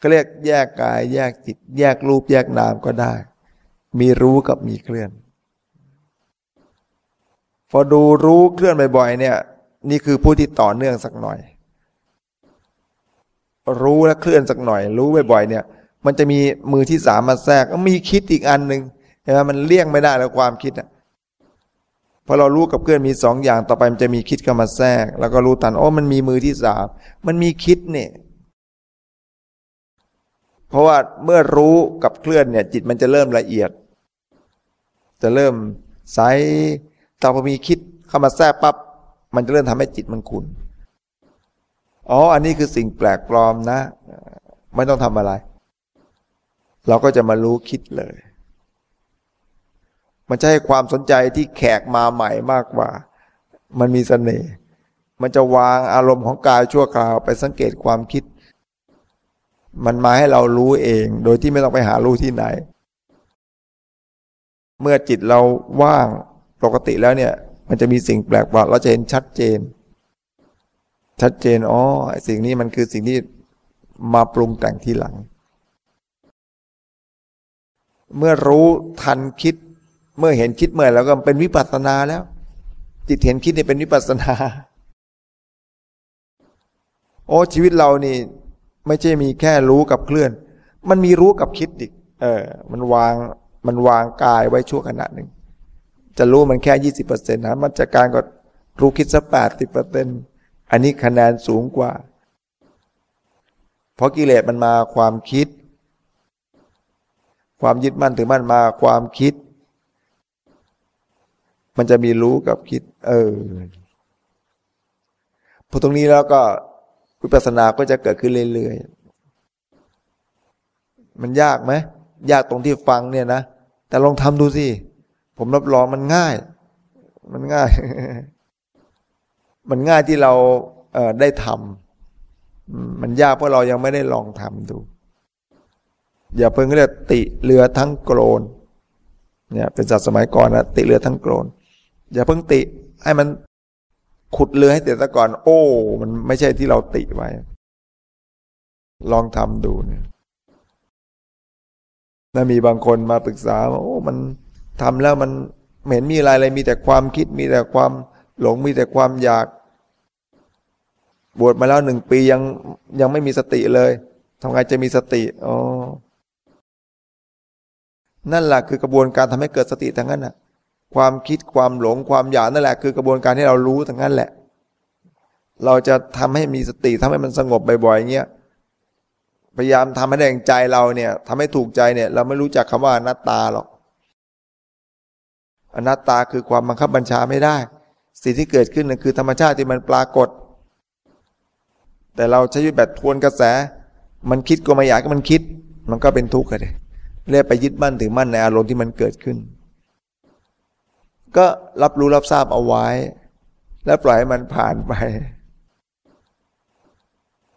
ก็เรียกแยกกาย แยกจิต แยกรูปแยกนามก็ได้ มีรู้กับมีเคลื่อน พอดูรู้เคลื่อนบ่อยๆเนี่ย นี่คือผู้ที่ต่อเนื่องสักหน่อย รู้และเคลื่อนสักหน่อย รู้บ่อยๆเนี่ย มันจะมีมือที่สามมาแทรกมีคิดอีกอันหนึ่งเห็นไหมมันเลี่ยงไม่ได้แล้วความคิดอะ พอเรารู้กับเคลื่อนมีสองอย่างต่อไปมันจะมีคิดเข้ามาแทรก แล้วก็รู้ทันโอ้มันมีมือที่สามมันมีคิดเนี่ยเพราะว่าเมื่อรู้กับเคลื่อนเนี่ย จิตมันจะเริ่มละเอียด จะเริ่มใสแต่พอมีคิดเข้ามาแทรกปับ๊บมันจะเริ่มทำให้จิตมันขุนอ๋ออันนี้คือสิ่งแปลกปลอมนะ ไม่ต้องทำอะไร เราก็จะมารู้คิดเลย มันจะให้ความสนใจที่แขกมาใหม่มากกว่า มันมีสเสน่ห์ มันจะวางอารมณ์ของกายชั่วคราวไปสังเกตความคิด มันมาให้เรารู้เอง โดยที่ไม่ต้องไปหารู้ที่ไหน เมื่อจิตเราว่างปกติแล้วเนี่ย มันจะมีสิ่งแปลกประหลาดเราจะเห็นชัดเจน ชัดเจน อ๋อ สิ่งนี้มันคือสิ่งที่มาปรุงแต่งทีหลัง เมื่อรู้ทันคิด เมื่อเห็นคิดเมื่อแล้วก็เป็นวิปัสสนาแล้ว จิตเห็นคิดนี่เป็นวิปัสสนา โอ้ชีวิตเรานี่ ไม่ใช่มีแค่รู้กับเคลื่อน มันมีรู้กับคิดอีก เออ มันวางมันวางกายไว้ชั่วขณะหนึ่ง จะรู้มันแค่ยี่สิบเปอร์เซ็นต์นะมันจะการก็รู้คิดสักแปดสิบเปอร์เซ็นต์อันนี้คะแนนสูงกว่า เพราะกิเลสมันมาความคิด ความยึดมั่นถือมั่นมาความคิด มันจะมีรู้กับคิด เออพอตรงนี้แล้วก็วิปัสสนาก็จะเกิดขึ้นเรื่อยๆ มันยากไหมยากตรงที่ฟังเนี่ยนะ แต่ลองทำดูสิ ผมรับรองมันง่าย มันง่าย มันง่ายที่เราเได้ทำมันยากเพราะเรายังไม่ได้ลองทำดู อย่าเพิ่งเรียกติเรือทั้งโกรนเนี่ยเป็นศาสตร์สมัยก่อนนะติเรือทั้งโกรน อย่าเพิ่งติ ให้มันขุดเรือให้เสร็จซะก่อน โอ้ มันไม่ใช่ที่เราติไว้ ลองทำดูเนี่ยแล้วมีบางคนมาปรึกษาว่าโอ้มันทำแล้วมันเห็นมีอะไรอะไรมีแต่ความคิดมีแต่ความหลงมีแต่ความอยาก บวชมาแล้วหนึ่งปียังยังไม่มีสติเลยทำไงจะมีสติอ๋อนั่นแหละคือกระบวนการทำให้เกิดสติทั้งนั้นน่ะ ความคิดความหลงความอยากนั่นแหละคือกระบวนการที่เรารู้ทั้งนั้นแหละ เราจะทำให้มีสติทำให้มันสงบบ่อยๆอย่างเงี้ยพยายามทำให้แรงใจเราเนี่ยทำให้ถูกใจเนี่ย เราไม่รู้จักคำว่าอนัตตาหรอก อนัตตาคือความบังคับบัญชาไม่ได้ สิ่งที่เกิดขึ้นนั่นคือธรรมชาติที่มันปรากฏ แต่เราใช้ชีวิตแบบทวนกระแส มันคิดก็ไม่อยากก็มันคิด มันก็เป็นทุกข์เลยเรียกไปยึดมั่นถือมั่นในอารมณ์ที่มันเกิดขึ้น ก็รับรู้รับทราบเอาไว้ แล้วปล่อยให้มันผ่านไป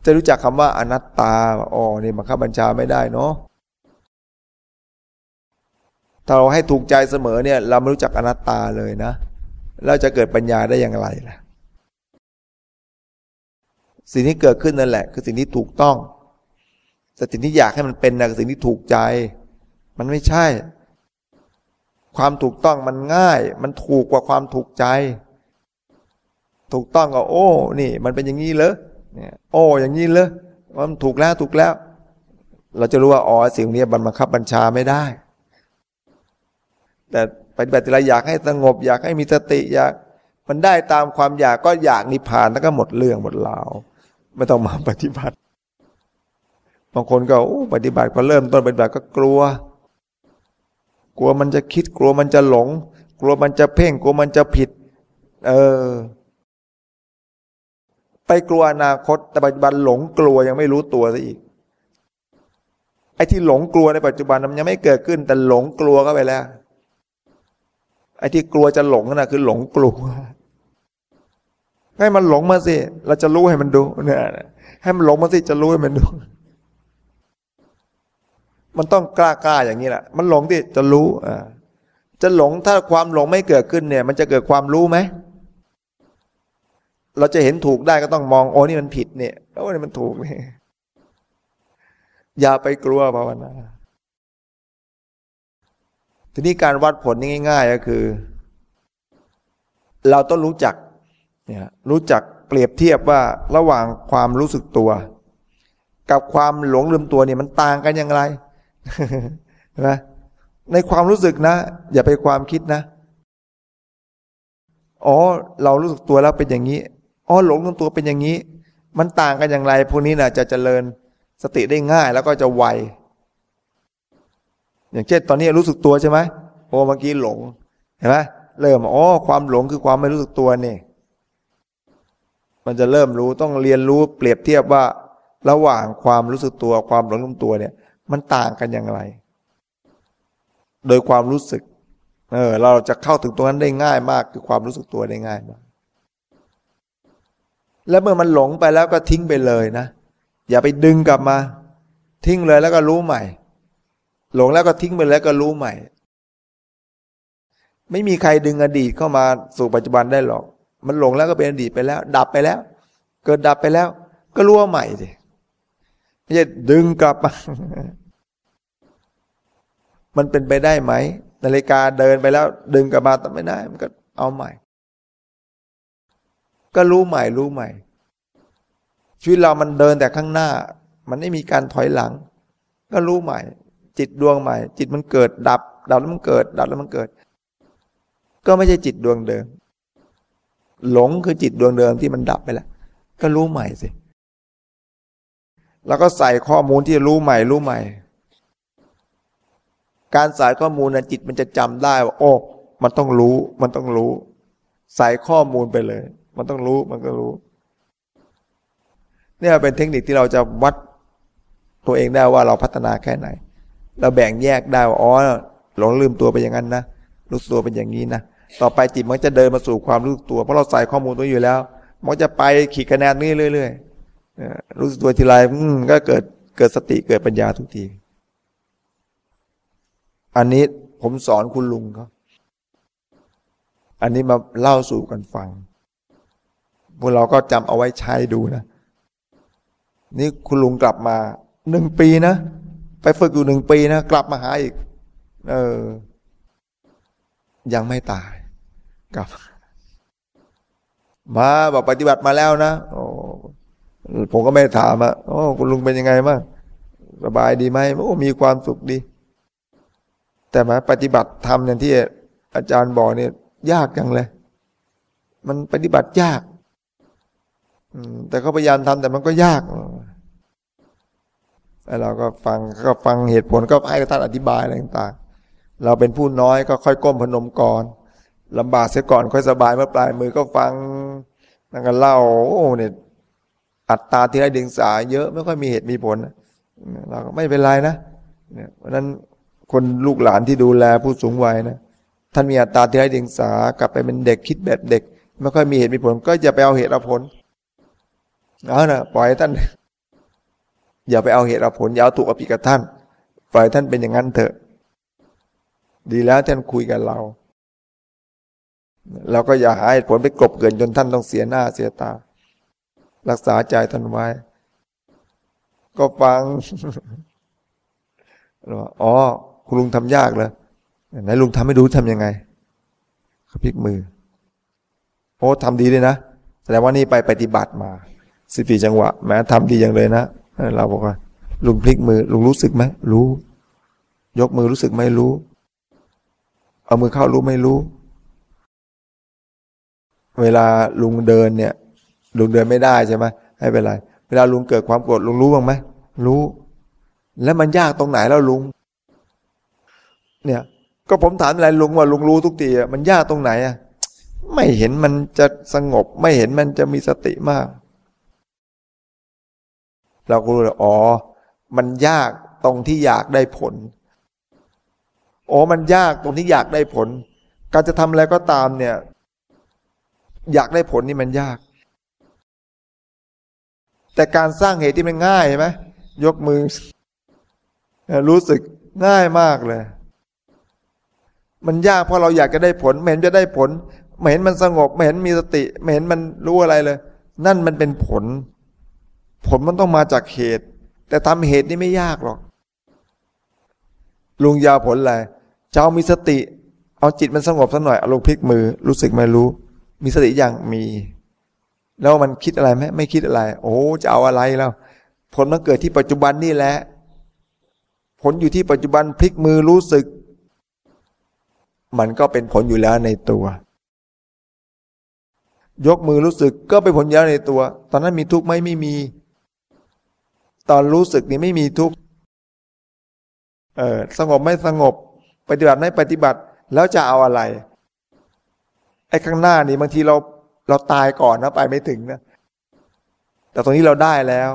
จะรู้จักคำว่าอนัตตาอ๋อนี่บังคับบัญชาไม่ได้เนาะถ้าเราให้ถูกใจเสมอเนี่ย เราไม่รู้จักอนัตตาเลยนะเราจะเกิดปัญญาได้อย่างไรล่ะ สิ่งที่เกิดขึ้นนั่นแหละ คือสิ่งที่ถูกต้อง แต่สิ่งที่อยากให้มันเป็นนะคือสิ่งที่ถูกใจ มันไม่ใช่ ความถูกต้องมันง่าย มันถูกกว่าความถูกใจ ถูกต้องก็โอ้ นี่ มันเป็นอย่างนี้เลยเนี่ยโอ้อย่างนี้เลยมันถูกแล้วถูกแล้ว เราจะรู้ว่าอ๋อสิ่งนี้บันบังคับบัญชาไม่ได้ แต่ปฏิบัติอะไรอยากให้สงบ อยากให้มีสติอยากมันได้ตามความอยากก็อยากนิพพานแล้วก็หมดเรื่องหมดราวไม่ต้องมาปฏิบัติ บางคนก็ปฏิบัติพอเริ่มต้นปฏิบัติก็กลัว กลัวมันจะคิด กลัวมันจะหลง กลัวมันจะเพ่ง กลัวมันจะผิด เออ ไปกลัวอนาคต แต่ปัจจุบันหลงกลัวยังไม่รู้ตัวซะอีก ไอ้ที่หลงกลัวในปัจจุบันมันยังไม่เกิดขึ้น แต่หลงกลัวก็ไปแล้ว ไอ้ที่กลัวจะหลงนั่นคือหลงกลัวให้มันหลงมาสิ เราจะรู้ให้มันดูเนี่ยให้มันหลงมาสิจะรู้ให้มันดู มันต้องกล้ากล้าอย่างนี้แหละ มันหลงที่จะรู้อ่าจะหลงถ้าความหลงไม่เกิดขึ้นเนี่ย มันจะเกิดความรู้ไหมเราจะเห็นถูกได้ก็ต้องมองโอ้นี่มันผิดเนี่ยโอ้นี่มันถูกเนี่ยอย่าไปกลัวภาวนาทีนี้การวัดผลนี่ง่าย ๆ ก็คือ เราต้องรู้จักเนี่ยรู้จักเปรียบเทียบว่าระหว่างความรู้สึกตัว กับความหลงลืมตัวเนี่ยมันต่างกันอย่างไร นะในความรู้สึกนะ อย่าไปความคิดนะ อ๋อ เรารู้สึกตัวแล้วเป็นอย่างนี้ อ๋อหลงลืมตัวเป็นอย่างนี้ มันต่างกันอย่างไรพวกนี้นะจะเจริญสติได้ง่ายแล้วก็จะไวอย่างเช่นตอนนี้รู้สึกตัวใช่ไหมโอ้เมื่อกี้หลงเห็นไหมเริ่มอ๋อความหลงคือความไม่รู้สึกตัวนี่มันจะเริ่มรู้ต้องเรียนรู้เปรียบเทียบว่า ระหว่างความรู้สึกตัวความหลงลืมตัวเนี่ย มันต่างกันอย่างไร โดยความรู้สึก เออ เราจะเข้าถึงตรงนั้นได้ง่ายมาก คือความรู้สึกตัวได้ง่ายมาก แล้วเมื่อมันหลงไปแล้วก็ทิ้งไปเลยนะ อย่าไปดึงกลับมา ทิ้งเลยแล้วก็รู้ใหม่ หลงแล้วก็ทิ้งไปแล้วก็รู้ใหม่ ไม่มีใครดึงอดีตเข้ามาสู่ปัจจุบันได้หรอก มันหลงแล้วก็เป็นอดีตไปแล้ว ดับไปแล้ว เกิดดับไปแล้ว ก็รู้ว่าใหม่สิ ไม่ใช่ดึงกลับมามันเป็นไปได้ไหมนาฬิกาเดินไปแล้ว ดึงกลับมาแต่ไม่ได้ มันก็เอาใหม่ ก็รู้ใหม่รู้ใหม่ ชีวิตเรามันเดินแต่ข้างหน้า มันไม่มีการถอยหลัง ก็รู้ใหม่ จิตดวงใหม่ จิตมันเกิดดับ ดับแล้วมันเกิด ดับแล้วมันเกิด ก็ไม่ใช่จิตดวงเดิม หลงคือจิตดวงเดิมที่มันดับไปแล้ว ก็รู้ใหม่สิ แล้วก็ใส่ข้อมูลที่รู้ใหม่รู้ใหม่ การใส่ข้อมูลนะจิตมันจะจำได้ว่า โอ้ มันต้องรู้ มันต้องรู้ ใส่ข้อมูลไปเลย มันต้องรู้มันก็รู้ เนี่ยเป็นเทคนิคที่เราจะวัดตัวเองได้ว่าเราพัฒนาแค่ไหน เราแบ่งแยกได้ว่าอ๋อหลงลืมตัวไปอย่างนั้นนะรู้ตัวเป็นอย่างนี้นะต่อไปจิตมันจะเดินมาสู่ความรู้ตัว เพราะเราใส่ข้อมูลตัวอยู่แล้ว มันจะไปขีดคะแนนนี้เรื่อย ๆ รู้สึกตัวทีไรก็เกิดเกิดสติเกิดปัญญาทุกที อันนี้ผมสอนคุณลุงเขาอันนี้มาเล่าสู่กันฟัง พวกเราก็จำเอาไว้ใช้ดูนะ นี่คุณลุงกลับมาหนึ่งปีนะ ไปฝึกอยู่หนึ่งปีนะ กลับมาหาอีก เออ ยังไม่ตาย กลับ มาบอกปฏิบัติมาแล้วนะ โอ้ ผมก็ไม่ถามอะโอ้คุณลุงเป็นยังไงบ้างสบายดีไหมโอ้มีความสุขดี แต่มาปฏิบัติธรรมอย่างที่อาจารย์บอกเนี่ย ยากจังเลย มันปฏิบัติยากแต่เขาพยายามทำแต่มันก็ยากแล้วเราก็ฟังก็ฟังเหตุผลก็ให้ท่านอธิบายอะไรต่างๆ เราเป็นผู้น้อยก็ค่อยก้มพนมก่อนลำบากเสียก่อนค่อยสบายเมื่อปลายมือก็ฟังนั่งกันเล่าโอ้เนี่ย อัตตาที่ไรเดียงสาเยอะไม่ค่อยมีเหตุมีผลเราก็ไม่เป็นไรนะเนี่เพราะนั้นคนลูกหลานที่ดูแลผู้สูงวัยนะท่านมีอัตตาที่ไรเดียงสากลับไปเป็นเด็กคิดแบบเด็ก ไม่ค่อยมีเหตุมีผล ก็อย่าไปเอาเหตุเอาผลเอานะปล่อยท่าน อย่าไปเอาเหตุเอาผลอย่าเอาถูกอภิกับท่าน ปล่อยท่านเป็นอย่างนั้นเถอะ ดีแล้วท่านคุยกับเราเราก็อย่าหาเหตุผลไปกลบเกินจนท่านต้องเสียหน้าเสียตา รักษาใจท่านไว้ ก็ฟังอ๋อ คุณลุงทำยากเลยไหนลุงทำให้ดูทำยังไงเขาพลิกมือ โอ้ทำดีเลยนะ แสดงว่านี่ไปปฏิบัติมาสิบสี่จังหวะ แม้ทำดีอย่างเลยนะเราบอกว่า ลุงพลิกมือ ลุงรู้สึกไหมรู้ ยกมือรู้สึกไม่รู้ เอามือเข้ารู้ไม่รู้ เวลาลุงเดินเนี่ย ลุงเดินไม่ได้ใช่ไหมให้เป็นไร เวลาลุงเกิดความโกรธลุงรู้บ้างไหมรู้ แล้วมันยากตรงไหนแล้วลุง เนี่ย ก็ผมถามอะไรลุงว่าลุงรู้ทุกทีอะมันยากตรงไหนอะไม่เห็นมันจะสงบ ไม่เห็นมันจะมีสติมาก เราก็รู้เลยอ๋อ มันยากตรงที่อยากได้ผลอ๋อมันยากตรงที่อยากได้ผล การจะทำอะไรก็ตามเนี่ย อยากได้ผลนี่มันยาก แต่การสร้างเหตุที่มันง่ายใช่ไหมยกมือ รู้สึกง่ายมากเลย มันยากเพราะเราอยากจะได้ผลเห็นจะได้ผลเห็นมันสงบเห็นมีสติเห็นมันรู้อะไรเลย นั่นมันเป็นผล ผลมันต้องมาจากเหตุ แต่ทำเหตุนี่ไม่ยากหรอก ลุงยาผลอะไรเจ้ามีสติ เอาจิตมันสงบสักหน่อยเอาลงพลิกมือ รู้สึกไม่รู้ มีสติอย่างมี แล้วมันคิดอะไรไหมไม่คิดอะไร โอ้จะเอาอะไรแล้ว ผลมันเกิดที่ปัจจุบันนี่แหละ ผลอยู่ที่ปัจจุบันพลิกมือรู้สึก มันก็เป็นผลอยู่แล้วในตัว ยกมือรู้สึกก็เป็นผลอยู่แล้วในตัว ตอนนั้นมีทุกข์ไหมไม่มี ตอนรู้สึกนี่ไม่มีทุกข์เออสงบไม่สงบ ปฏิบัติไม่ปฏิบัติแล้วจะเอาอะไรไอ้ข้างหน้านี่บางทีเรา เราตายก่อนนะไปไม่ถึงนะแต่ตรงนี้เราได้แล้ว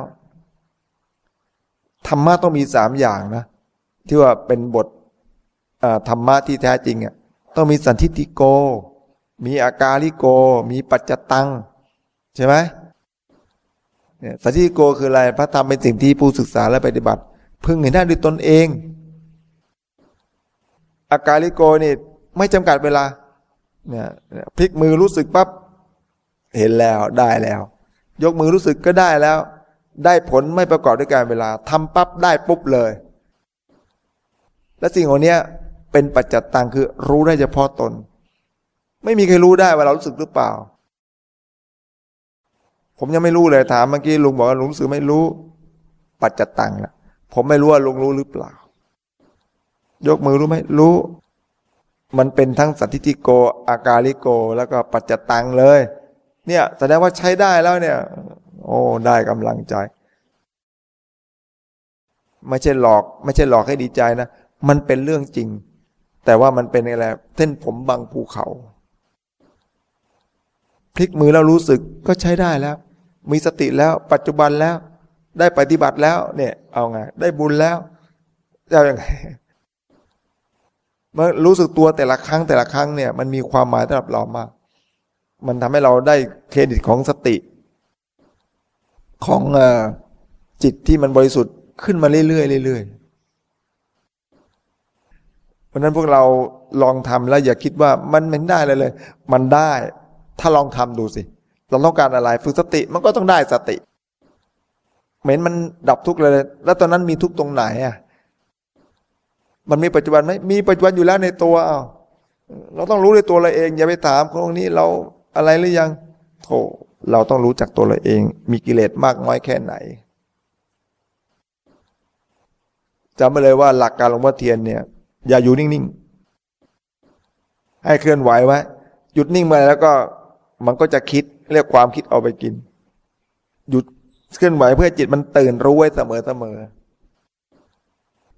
ธรรมะต้องมีสามอย่างนะ ที่ว่าเป็นบทธรรมะที่แท้จริงอะต้องมีสันทิติโก มีอาการลิโก มีปัจจตัง ใช่ไหมเนี่ยสันทิติโกคืออะไรพระธรรมเป็นสิ่งที่ผู้ศึกษาและปฏิบัติ พึงเห็นได้ด้วยตนเอง อาการลิโกนี่ไม่จำกัดเวลาเนี่ยพลิกมือรู้สึกปั๊บ เห็นแล้วได้แล้ว ยกมือรู้สึกก็ได้แล้ว ได้ผลไม่ประกอบด้วยการเวลาทำปั๊บได้ปุ๊บเลย และสิ่งเหล่านี้เป็นปัจจัตตังคือรู้ได้เฉพาะตน ไม่มีใครรู้ได้ว่าเรารู้สึกหรือเปล่า ผมยังไม่รู้เลยถามเมื่อกี้ลุงบอกว่าลุงรู้สึกไม่รู้ ปัจจัตตังละผมไม่รู้ว่าลุงรู้หรือเปล่า ยกมือรู้ไหมรู้ มันเป็นทั้งสัตติโก อากาลิโก แล้วก็ปัจจตังเลย เนี่ยแสดงว่าใช้ได้แล้วเนี่ย โอ้ได้กำลังใจ ไม่ใช่หลอก ไม่ใช่หลอกให้ดีใจนะ มันเป็นเรื่องจริง แต่ว่ามันเป็นอะไรเส้นผมบังภูเขา พลิกมือแล้วรู้สึกก็ใช้ได้แล้ว มีสติแล้วปัจจุบันแล้ว ได้ปฏิบัติแล้ว เนี่ย เอาไง ได้บุญแล้วจะเอาอยัางไงมื่อรู้สึกตัวแต่ละครั้งแต่ละครั้งเนี่ย มันมีความหมายสำหรับเรามาก มันทำให้เราได้เครดิตของสติ ของอจิตที่มันบริสุทธิ์ขึ้นมาเรื่อยๆเรื่อยๆเพราะนั้นพวกเราลองทำแล้วอย่าคิดว่ามันไม่ได้เลยเลย มันได้ถ้าลองทำดูสิ เราต้องการอะไรฝึกสติมันก็ต้องได้สติ เหม็นมันดับทุกข์เลย แล้วตอนนั้นมีทุกข์ตรงไหนอะ มันมีปัจจุบันไหมมีปัจจุบันอยู่แล้วในตัวอ้าวเราต้องรู้ในตัวเราเอง อย่าไปถามคนนี้เรา อะไรหรือยังโธเราต้องรู้จักตัวเราเอง มีกิเลสมากน้อยแค่ไหนจำไว้เลยว่าหลักการหลวงพ่อเทียนเนี่ย อย่าอยู่นิ่งๆ ให้เคลื่อนไหวไว้หยุดนิ่งมาแล้วก็มันก็จะคิดเรียกความคิดเอาไปกิน หยุดเคลื่อนไหวเพื่อจิตมันตื่นรู้ไว้เสมอเสมอ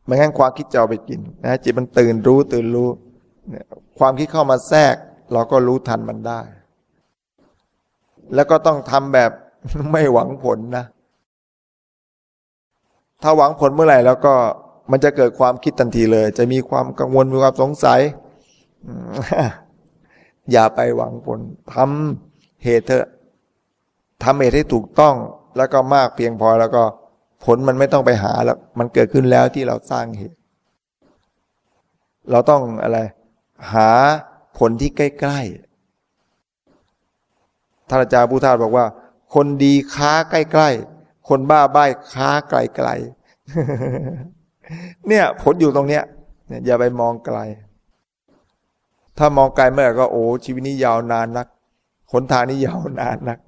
ไม่งั้นความคิดจะเอาไปกินนะจิตมันตื่นรู้ตื่นรู้ ความคิดเข้ามาแทรก เราก็รู้ทันมันได้ แล้วก็ต้องทำแบบไม่หวังผลนะ ถ้าหวังผลเมื่อไหร่แล้วก็มันจะเกิดความคิดทันทีเลย จะมีความกังวลมีความสงสัย อย่าไปหวังผลทำเหตุเถอะทำเหตุให้ถูกต้องแล้วก็มากเพียงพอแล้วก็ผลมันไม่ต้องไปหาแล้ว มันเกิดขึ้นแล้วที่เราสร้างเหตุ เราต้องอะไร หาผลที่ใกล้ ๆ ท่านอาจารย์พุทธาบอกว่า คนดีค้าใกล้ ๆ คนบ้าใบ้ค้าไกลๆเนี่ย ผลอยู่ตรงเนี้ยเนี่ยอย่าไปมองไกล ถ้ามองไกลเมื่อก็โอ้ชีวิตนี้ยาวนานนักหนทางนี้ยาวนานนัก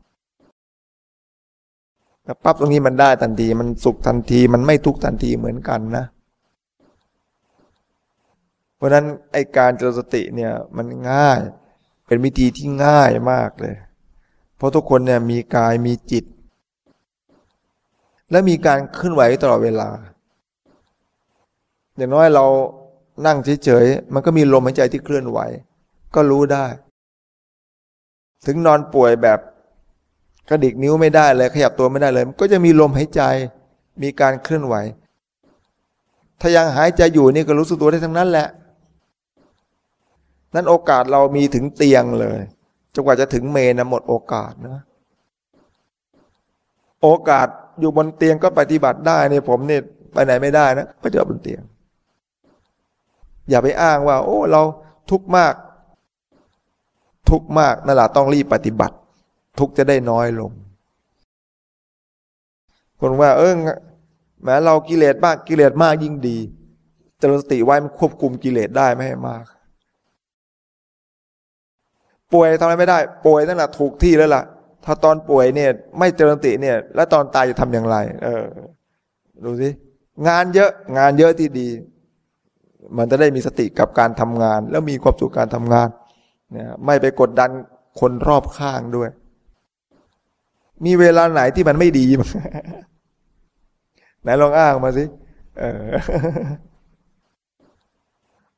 แต่ปั๊บตรงนี้มันได้ทันที มันสุขทันที มันไม่ทุกทันทีเหมือนกันนะ เพราะนั้นไอการเจริญสติเนี่ย มันง่าย เป็นวิธีที่ง่ายมากเลย เพราะทุกคนเนี่ยมีกายมีจิต และมีการเคลื่อนไหวตลอดเวลา อย่างน้อยเรานั่งเฉยๆ มันก็มีลมหายใจที่เคลื่อนไหว ก็รู้ได้ ถึงนอนป่วยแบบกระดิกนิ้วไม่ได้เลย ขยับตัวไม่ได้เลย ก็จะมีลมหายใจ มีการเคลื่อนไหว ถ้ายังหายใจอยู่นี่ก็รู้สึกตัวได้ทั้งนั้นแหละ นั้นโอกาสเรามีถึงเตียงเลย จนกว่าจะถึงเมนนะหมดโอกาสนะ โอกาสอยู่บนเตียงก็ปฏิบัติได้เนี่ยผมเนี่ยไปไหนไม่ได้นะก็จะบนเตียง อย่าไปอ้างว่า โอ้ เราทุกข์มาก ทุกข์มากนั่นแหละต้องรีบปฏิบัติ ทุกจะได้น้อยลง คนว่า เออแม้เรากิเลสมากกิเลสมากยิ่งดีเจริญสติไว้มันควบคุมกิเลสได้ไม่ให้มาก ป่วยทำอะไรไม่ได้ ป่วยนั่นแหละถูกที่แล้วล่ะ ถ้าตอนป่วยเนี่ย ไม่เจริญติเนี่ย แล้วตอนตายจะทำอย่างไร เออ ดูสิงานเยอะงานเยอะที่ดี มันจะได้มีสติกับการทำงาน แล้วมีความสุขการทำงานเนี่ยไม่ไปกดดันคนรอบข้างด้วย มีเวลาไหนที่มันไม่ดีมั้งไหนลองอ้างมาสิเออ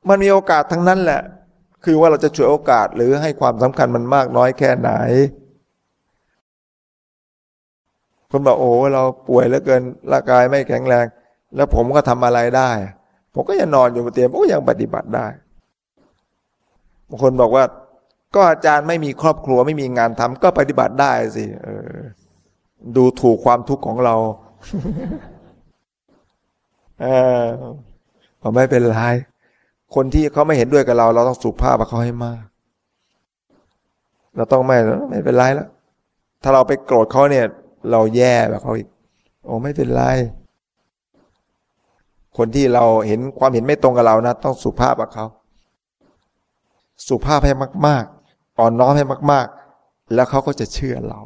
มันมีโอกาสทั้งนั้นแหละ คือว่าเราจะช่วยโอกาสหรือให้ความสำคัญมันมากน้อยแค่ไหน คนบอกโอ้เราป่วยเหลือเกินร่างกายไม่แข็งแรง แล้วผมก็ทำอะไรได้ ผมก็ยังนอนอยู่บนเตียงผมก็ยังปฏิบัติได้บางคนบอกว่า ก็อาจารย์ไม่มีครอบครัวไม่มีงานทำก็ปฏิบัติได้สิเออ ดูถูกความทุกข์ของเราเออผมไม่เป็นไร คนที่เขาไม่เห็นด้วยกับเรา เราต้องสุภาพกับเขาให้มาก เราต้องไม่ไม่เป็นไรแล้ว ถ้าเราไปโกรธเขาเนี่ย เราแย่แบบเขาอีก โอ้ไม่เป็นไร คนที่เราเห็นความเห็นไม่ตรงกับเรานะ ต้องสุภาพกับเขา สุภาพให้มากอ่อนน้อมให้มาก ๆ แล้วเขาก็จะเชื่อเรา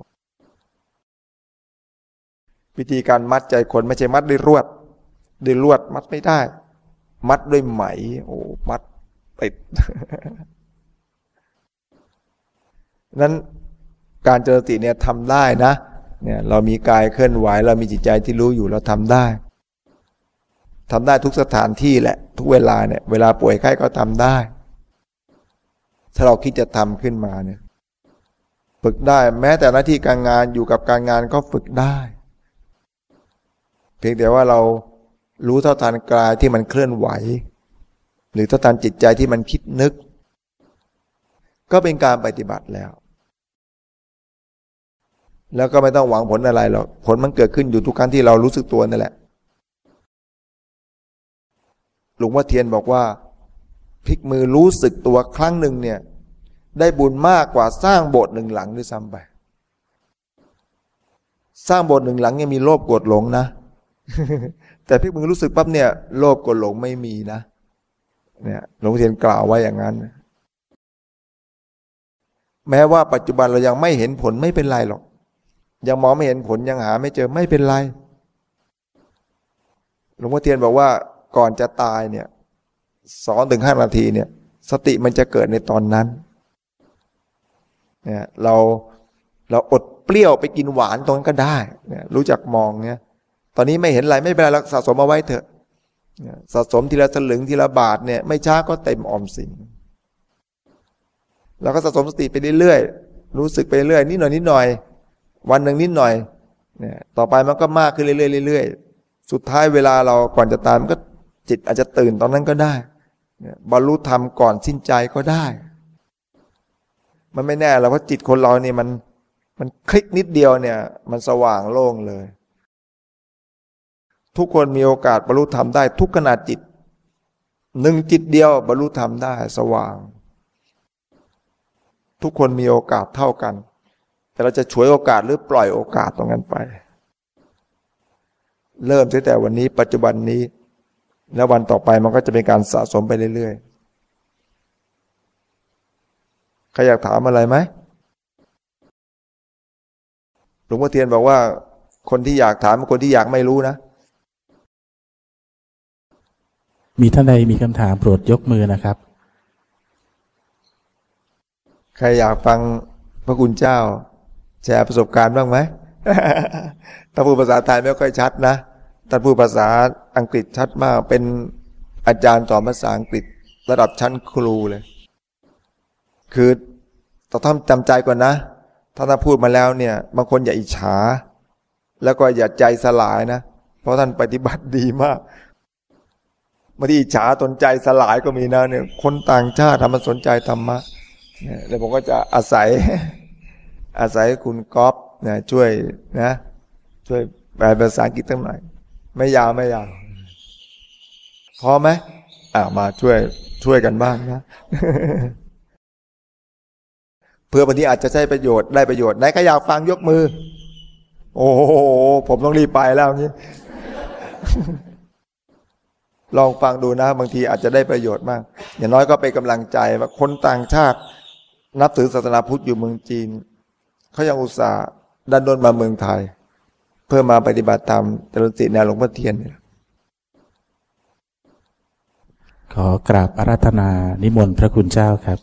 วิธีการมัดใจคนไม่ใช่มัดด้วยรวดด้วยลวดมัดไม่ได้ มัดด้วยไหม โอ้มัดติดนั้นการเจริญสติเนี่ยทำได้นะเนี่ยเรามีกายเคลื่อนไหว เรามีจิตใจที่รู้อยู่เราทำได้ทำได้ทุกสถานที่แหละ ทุกเวลาเนี่ย เวลาป่วยไข้ก็ทำได้ ถ้าเราคิดจะทำขึ้นมาเนี่ยฝึกได้แม้แต่หน้าที่การงานอยู่กับการงานก็ฝึกได้ เพียงแต่ว่าเรา รู้เท่าทันกายที่มันเคลื่อนไหว หรือเท่าทันจิตใจที่มันคิดนึก ก็เป็นการปฏิบัติแล้ว แล้วก็ไม่ต้องหวังผลอะไรหรอกผลมันเกิดขึ้นอยู่ทุกครั้งที่เรารู้สึกตัวนั่นแหละหลวงพ่อเทียนบอกว่า พลิกมือรู้สึกตัวครั้งหนึ่งเนี่ย ได้บุญมากกว่าสร้างโบสถ์หนึ่งหลังด้วยซ้ำไปสร้างโบสถ์หนึ่งหลังยังมีโลภโกรธหลงนะ แต่พี่มึงรู้สึกปั๊บเนี่ยโลภกรธหลงไม่มีนะเนี่ยหลวงเทียนกล่าวไว้อย่างนั้น แม้ว่าปัจจุบันเรายังไม่เห็นผลไม่เป็นไรหรอก ยังมองไม่เห็นผลยังหาไม่เจอไม่เป็นไร หลวงพ่อเทียนบอกว่าก่อนจะตายเนี่ยสองถึงห้านาทีเนี่ย สติมันจะเกิดในตอนนั้นเนี่ยเราเราอดเปรี้ยวไปกินหวานตรงนั้นก็ได้เนี่ยรู้จักมองเนี่ย ตอนนี้ไม่เห็นอะไรไม่เป็นไรเราสะสมเอาไว้เถอะสะสมทีละสลึงทีละบาทเนี่ยไม่ช้าก็เต็มออมสินเราก็สะสมสติไปเรื่อยๆรู้สึกไปเรื่อยนิดหน่อยนิดหน่อย วันหนึ่งนิดหน่อยเนี่ยต่อไปมันก็มากขึ้นเรื่อยๆเรื่อยๆสุดท้ายเวลาเราก่อนจะตายมันก็จิตอาจจะตื่นตอนนั้นก็ได้บรรลุธรรมก่อนสิ้นใจก็ได้ มันไม่แน่หรอกเพราะจิตคนเราเนี่ยมันมันคลิกนิดเดียวเนี่ย มันสว่างโล่งเลย ทุกคนมีโอกาสบรรลุธรรมได้ ทุกขณะจิตหนึ่งจิตเดียวบรรลุธรรมได้สว่าง ทุกคนมีโอกาสเท่ากัน แต่เราจะฉวยโอกาสหรือปล่อยโอกาสตรงนั้นไป เริ่มตั้งแต่วันนี้ปัจจุบันนี้ แล้ววันต่อไปมันก็จะเป็นการสะสมไปเรื่อยๆใครอยากถามอะไรไหมหลวงพ่อเทียนบอกว่าคนที่อยากถามคนที่อยากไม่รู้นะ มีท่านใดมีคำถามโปรดยกมือนะครับ ใครอยากฟังพระคุณเจ้า แชร์ประสบการณ์บ้างไหมถ้าพูดภาษาไทยไม่ค่อยชัดนะท่าพูดภาษาอังกฤษชัดมาก เป็นอาจารย์สอนภาษาอังกฤษ ระดับชั้นครูเลย คือต้องจำใจก่อนนะ ถ้าท่านพูดมาแล้วเนี่ย บางคนอย่าอิจฉา แล้วก็อย่าใจสลายนะ เพราะท่านปฏิบัติดีมาก บางทีฉาตนใจสลายก็มีนะเนี่ยคนต่างชาติทำมันสนใจธรรมะเนี่ยแล้วผมก็จะอาศัย อาศัยคุณก๊อฟนะช่วยนะ ช่วยแปลภาษาอังกฤษตั้งหน่อย ไม่ยาวไม่ยาวพอไหมอ่ามาช่วยช่วยกันบ้างนะเพื่อบางทีอาจจะใช้ประโยชน์ได้ประโยชน์ไหนใครอยากฟังยกมือ โอ้โหผมต้องรีบไปแล้วงี้ ลองฟังดูนะบางทีอาจจะได้ประโยชน์มาก อย่างน้อยก็เป็นกำลังใจว่าคนต่างชาติ นับถือศาสนาพุทธอยู่เมืองจีนเขายังอุตส่าห์ดันดนมาเมืองไทย เพื่อมาปฏิบัติธรรมเจริญสติแนวหลวงพ่อเทียนเนี่ยขอกราบอาราธนานิมนต์พระคุณเจ้าครับ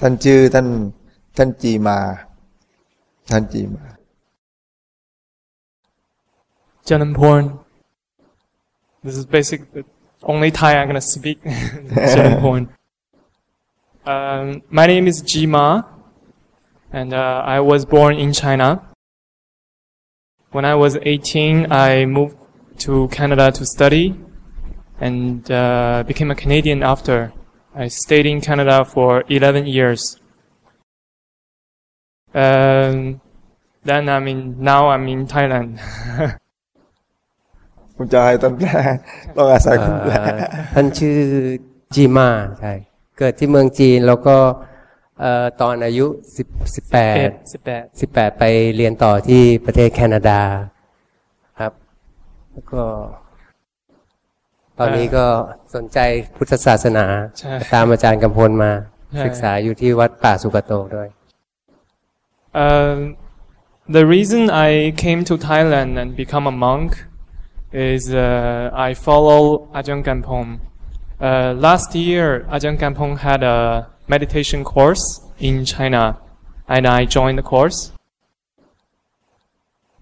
ท่านชื่อท่านท่านจีมา ท่านจีมา Janamporn This is basically the only Thai I'm gonna speak [LAUGHS] Janamporn [LAUGHS] um, My name is Jima and uh, I was born in China When I was 18, I moved to Canada to study and uh, became a Canadian after. I stayed in Canada for 11 years. Um, then I mean, now I'm in Thailand. [LAUGHS] คุณจะให้ท่านแปลต้องอาศัยคุณแปลท่านชื่อจีมาใช่เกิดที่เมืองจีนแล้วก็ตอนอายุสิบสิบแปดสิบแปดสิบแปดไปเรียนต่อที่ประเทศแคนาดาครับ แล้วก็ ตอนนี้ก็สนใจพุทธศาสนา ตามอาจารย์กำพลมา ศึกษาอยู่ที่วัดป่าสุกโตด้วย The reason I came to Thailand and become a monk is uh, I follow Ajahn Gampong. Uh, last year, Ajahn Gampong had a meditation course in China, and I joined the course.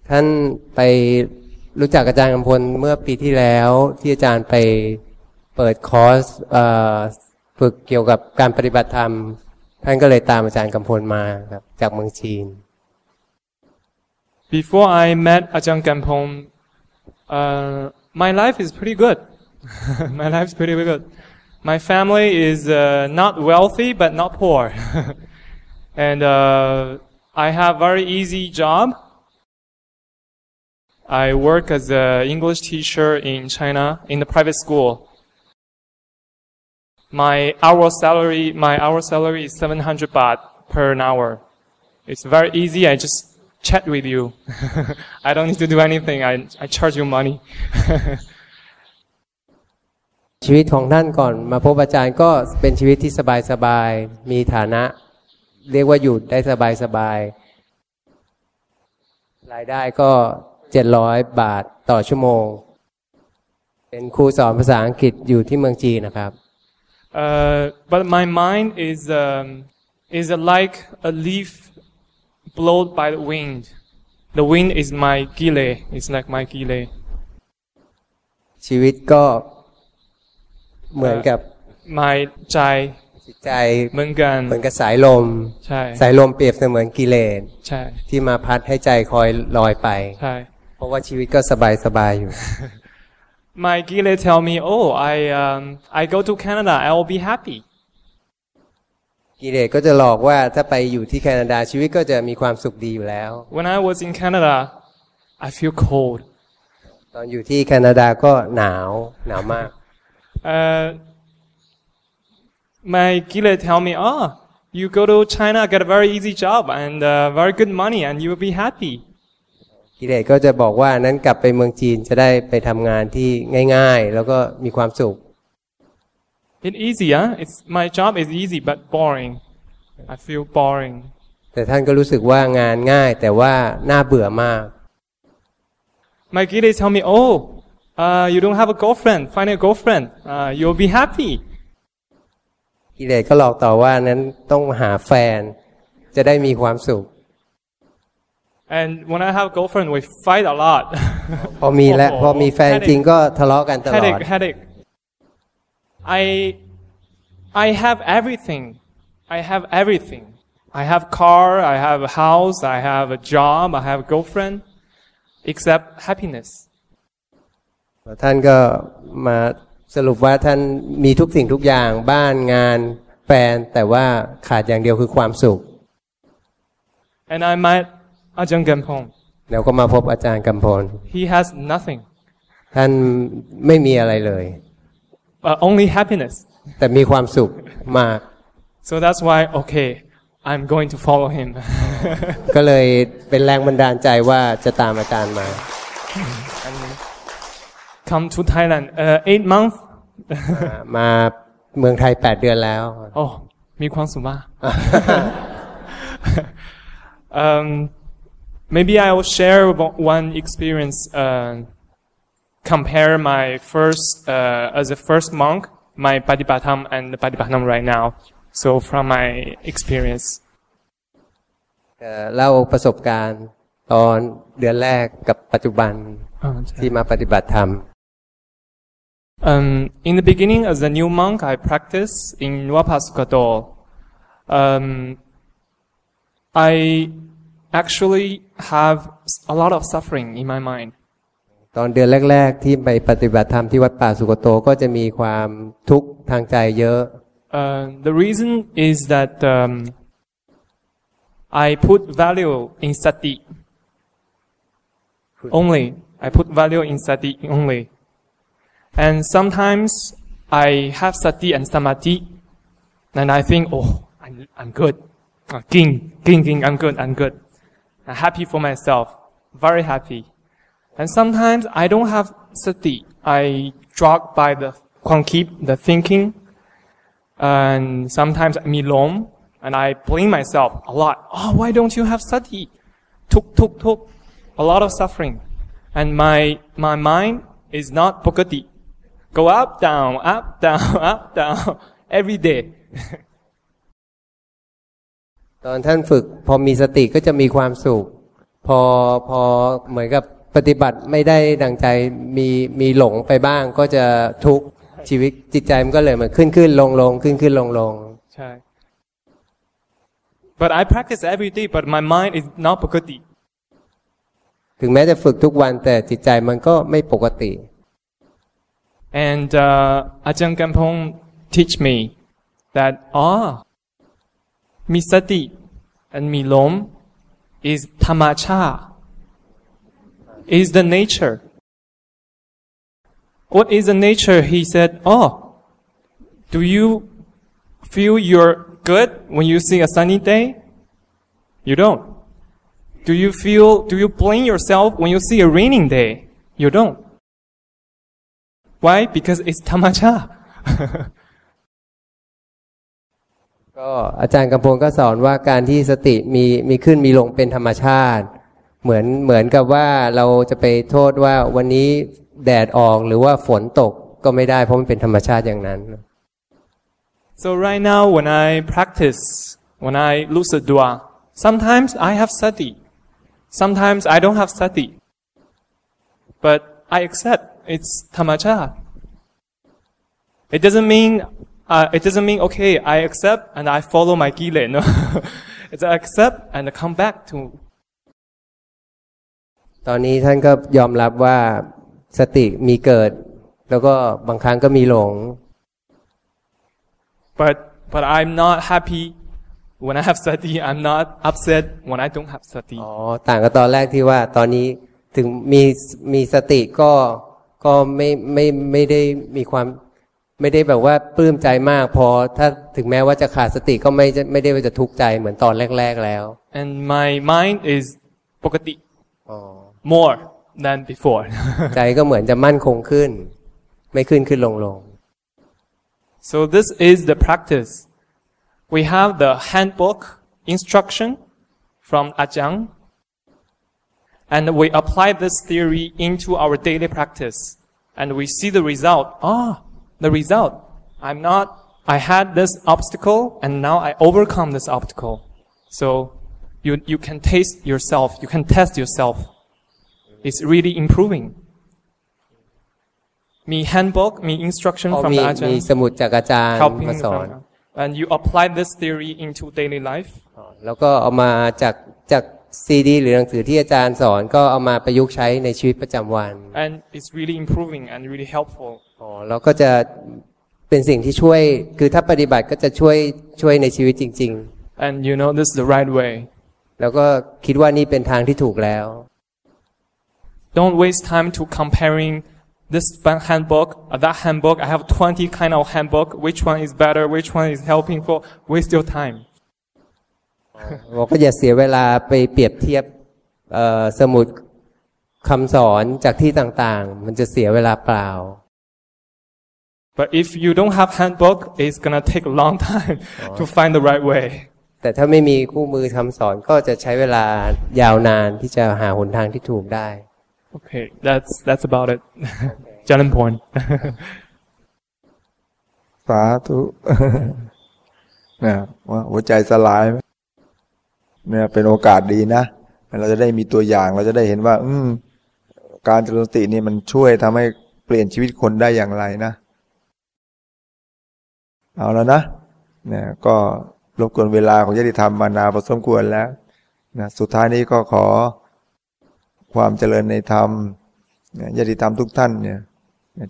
ท่านไปรู้จักอาจารย์กำพลเมื่อปีที่แล้วที่อาจารย์ไปเปิดคอร์สฝึกเกี่ยวกับการปฏิบัติธรรม ท่านก็เลยตามอาจารย์กำพลมาครับจากเมืองจีน Before I met Ajahn Gampong, uh, my life is pretty good. [LAUGHS] my life is pretty good. My family is uh, not wealthy but not poor, [LAUGHS] and uh, I have very easy job. I work as an English teacher in China in the private school. My hour salary, my hour salary is 700 baht per hour. It's very easy. I just chat with you. I don't need to do anything. I I charge you money. ชีวิตของท่านก่อนมาพบอาจารย์ก็เป็นชีวิตที่สบายๆ มีฐานะ เรียกว่าอยู่ได้สบายๆ รายได้ก็เจ็ดร้อยบาทต่อชั่วโมง เป็นครูสอนภาษาอังกฤษอยู่ที่เมืองจีนนะครับ Uh, but my mind is um, is like a leaf blown by the wind. The wind is my gile. It's like my gile. ชีวิตก็เหมือนกับ My jai จิตใจเหมือนกันเหมือนกับสายลม ใช่ สายลมเปรียบเสมือนกิเลส ใช่ ที่มาพัดให้ใจคอยลอยไป ใช่ เพราะว่าชีวิตก็สบายสบายๆอยู่ My gile tell me, oh, I um, I go to Canada, I will be happy. กิเลสก็จะหลอกว่าถ้าไปอยู่ที่แคนาดาชีวิตก็จะมีความสุขดีอยู่แล้ว When I was in Canada, I feel cold. ตอนอยู่ที่แคนาดาก็หนาวหนาวมาก Uh, my gile tell me, oh, you go to China, get a very easy job and uh, very good money, and you will be happy. กิเลสก็จะบอกว่านั้นกลับไปเมืองจีนจะได้ไปทำงานที่ง่าย ๆ แล้วก็มีความสุข It's easy, huh? It's my job is easy but boring. I feel boring. แต่ท่านก็รู้สึกว่างานง่ายแต่ว่าน่าเบื่อมาก My gile tell me, oh, uh, you don't have a girlfriend. Find a girlfriend. Uh, you'll be happy. กิเลสก็หลอกต่อว่านั้นต้องหาแฟน จะได้มีความสุข And when I have a girlfriend, we fight a lot. พอมีและพอมีแฟนจริงก็ทะเลาะกันตลอด headache, headache. I, I have everything. I have everything. I have car. I have a house. I have a job. I have a girlfriend, except happiness. ท่านก็มาสรุปว่าท่านมีทุกสิ่งทุกอย่างบ้านงานแฟน แต่ว่าขาดอย่างเดียวคือความสุข And I met Ajahn Gempong. แล้วก็มาพบอาจารย์กำพล He has nothing, ท่านไม่มีอะไรเลย uh, only happiness. แต่มีความสุขมาก So that's why, okay, I'm going to follow him. [LAUGHS] ก็เลยเป็นแรงบันดาลใจว่าจะตามอาจารย์มา Come to Thailand. Uh, eight months. [LAUGHS] มาเมืองไทย 8 เดือนแล้ว Oh, มีความสุขมาก [LAUGHS] um, maybe I will share o- one experience. Uh, compare my first uh, as a first monk, my patipatam and the patipatam right now. So from my experience, เอ่อเล่าประสบการณ์ตอนเดือนแรกกับปัจจุบันที่มาปฏิบัติธรรม Um, in the beginning, as a new monk, I practice in Wapasukato. Um, I actually have a lot of suffering in my mind. ตอนเดือนแรก ๆ ที่ไปปฏิบัติธรรมที่วัดป่าสุกโตก็จะมีความทุกข์ทางใจเยอะ Uh, the reason is that um, I put value in sati only. I put value in sati only, and sometimes I have sati and samadhi, and I think, oh, I'm, I'm good. Uh, king, king, king, I'm good, I'm good. I'm happy for myself, very happy. And sometimes I don't have sati. I drag by the keep the thinking, and sometimes I'm alone, and I blame myself a lot. Oh, why don't you have sati? Tuk, tuk, tuk. A lot of suffering. And my, my mind is not pokati. Go up, down, up, down, [LAUGHS] up, down, every day. [LAUGHS] ตอนท่านฝึก พอมีสติก็จะมีความสุข พอพอเหมือนกับ ปฏิบัติไม่ได้ดังใจมีมีหลงไปบ้างก็จะทุกข์ชีวิตจิตใจมันก็เลยเหมือนขึ้นขึ้นลงลงขึ้นขึ้นลงลง Chai. But I practice every day, but my mind is not pokati. ถึงแม้จะฝึกทุกวันแต่จิตใจมันก็ไม่ปกติ And uh, Ajahn Kampong teach me that ah, misati and milom is tamacha, is the nature. What is the nature? He said, oh, do you feel you're good when you see a sunny day? You don't. Do you feel, do you blame yourself when you see a raining day? You don't. Why? Because it's tamacha. [LAUGHS] ก็อาจารย์กำพลก็สอนว่าการที่สติมีมีขึ้นมีลงเป็นธรรมชาติ เหมือนเหมือนกับว่าเราจะไปโทษว่าวันนี้แดดออกหรือว่าฝนตกก็ไม่ได้เพราะมันเป็นธรรมชาติอย่างนั้น so right now when I practice, when I lose a dua, sometimes I have sati. Sometimes I don't have sati. But I accept it's tamacha. It doesn't mean uh, it doesn't mean okay. I accept and I follow my gile. No, it's I accept and I come back to ตอนนี้ท่านก็ยอมรับว่าสติมีเกิด แล้วก็บางครั้งก็มีหลง but but I'm not happy when I have sati. I'm not upset when I don't have sati. อ๋อต่างกับตอนแรกที่ว่าตอนนี้ถึงมีมีสติก็ก็ไม่ไม่ไม่ได้มีความไม่ได้แบบว่าปลื้มใจมากพอถ้าถึงแม้ว่าจะขาดสติก็ไม่จะไม่ได้ว่าจะทุกข์ใจเหมือนตอนแรก ๆแล้ว And my mind is pokati อ๋อ more than before. [LAUGHS] ใจก็เหมือนจะมั่นคงขึ้น ไม่ขึ้นขึ้นลงลง so this is the practice. We have the handbook instruction from Ajahn, and we apply this theory into our daily practice, and we see the result. Ah, the result. I'm not. I had this obstacle, and now I overcome this obstacle. So you you can taste yourself. You can test yourself. It's really improving. มี handbook มี instruction อ๋อ from มี the มี Ajahn สมุดจากอาจารย์ helping มาสอน from- and you apply this theory into daily life แล้วก็เอามาจากจากซีดีหรือหนังสือที่อาจารย์สอนก็เอามาประยุกต์ใช้ในชีวิตประจำวัน and it's really improving and really helpful อ๋อแล้วก็จะเป็นสิ่งที่ช่วยคือถ้าปฏิบัติก็จะช่วยช่วยในชีวิตจริง and you know this is the right way ๆแล้วก็คิดว่านี่เป็นทางที่ถูกแล้ว don't waste time to comparing this ba- handbook or that handbook I have 20 kind of handbook which one is better which one is helping for waste your time [LAUGHS] บอกก็อย่าเสียเวลาไปเปรียบเทียบเอ่อสมุดคำสอนจากที่ต่างๆ มันจะเสียเวลาเปล่า but if you don't have handbook it's gonna take a long [LAUGHS] time [LAUGHS] to find the right way แต่ถ้าไม่มีคู่มือคำสอนก็จะใช้เวลายาวนานที่จะหาหนทางที่ถูกได้ okay that's that's about it Jalan Porn สาธุนะว่าหัวใจสลายไหมเนี่ยเป็นโอกาสดีนะเราจะได้มีตัวอย่างเราจะได้เห็นว่า อืมการเจริญสตินี่มันช่วยทำให้เปลี่ยนชีวิตคนได้อย่างไรนะ เอาแล้วนะเนี่ยก็รบกวนเวลาของญาติธรรมมานาพอสมควรแล้วนะสุดท้ายนี้ก็ขอ ความเจริญในธรรมญาติธรรมทุกท่านเนี่ย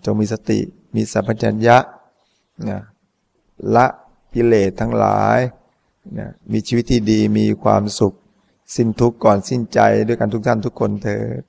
จงมีสติมีสัมปชัญญะนะละกิเลสทั้งหลายนะมีชีวิตที่ดีมีความสุข สิ้นทุกข์ก่อนสิ้นใจด้วยกันทุกท่านทุกคนเถิด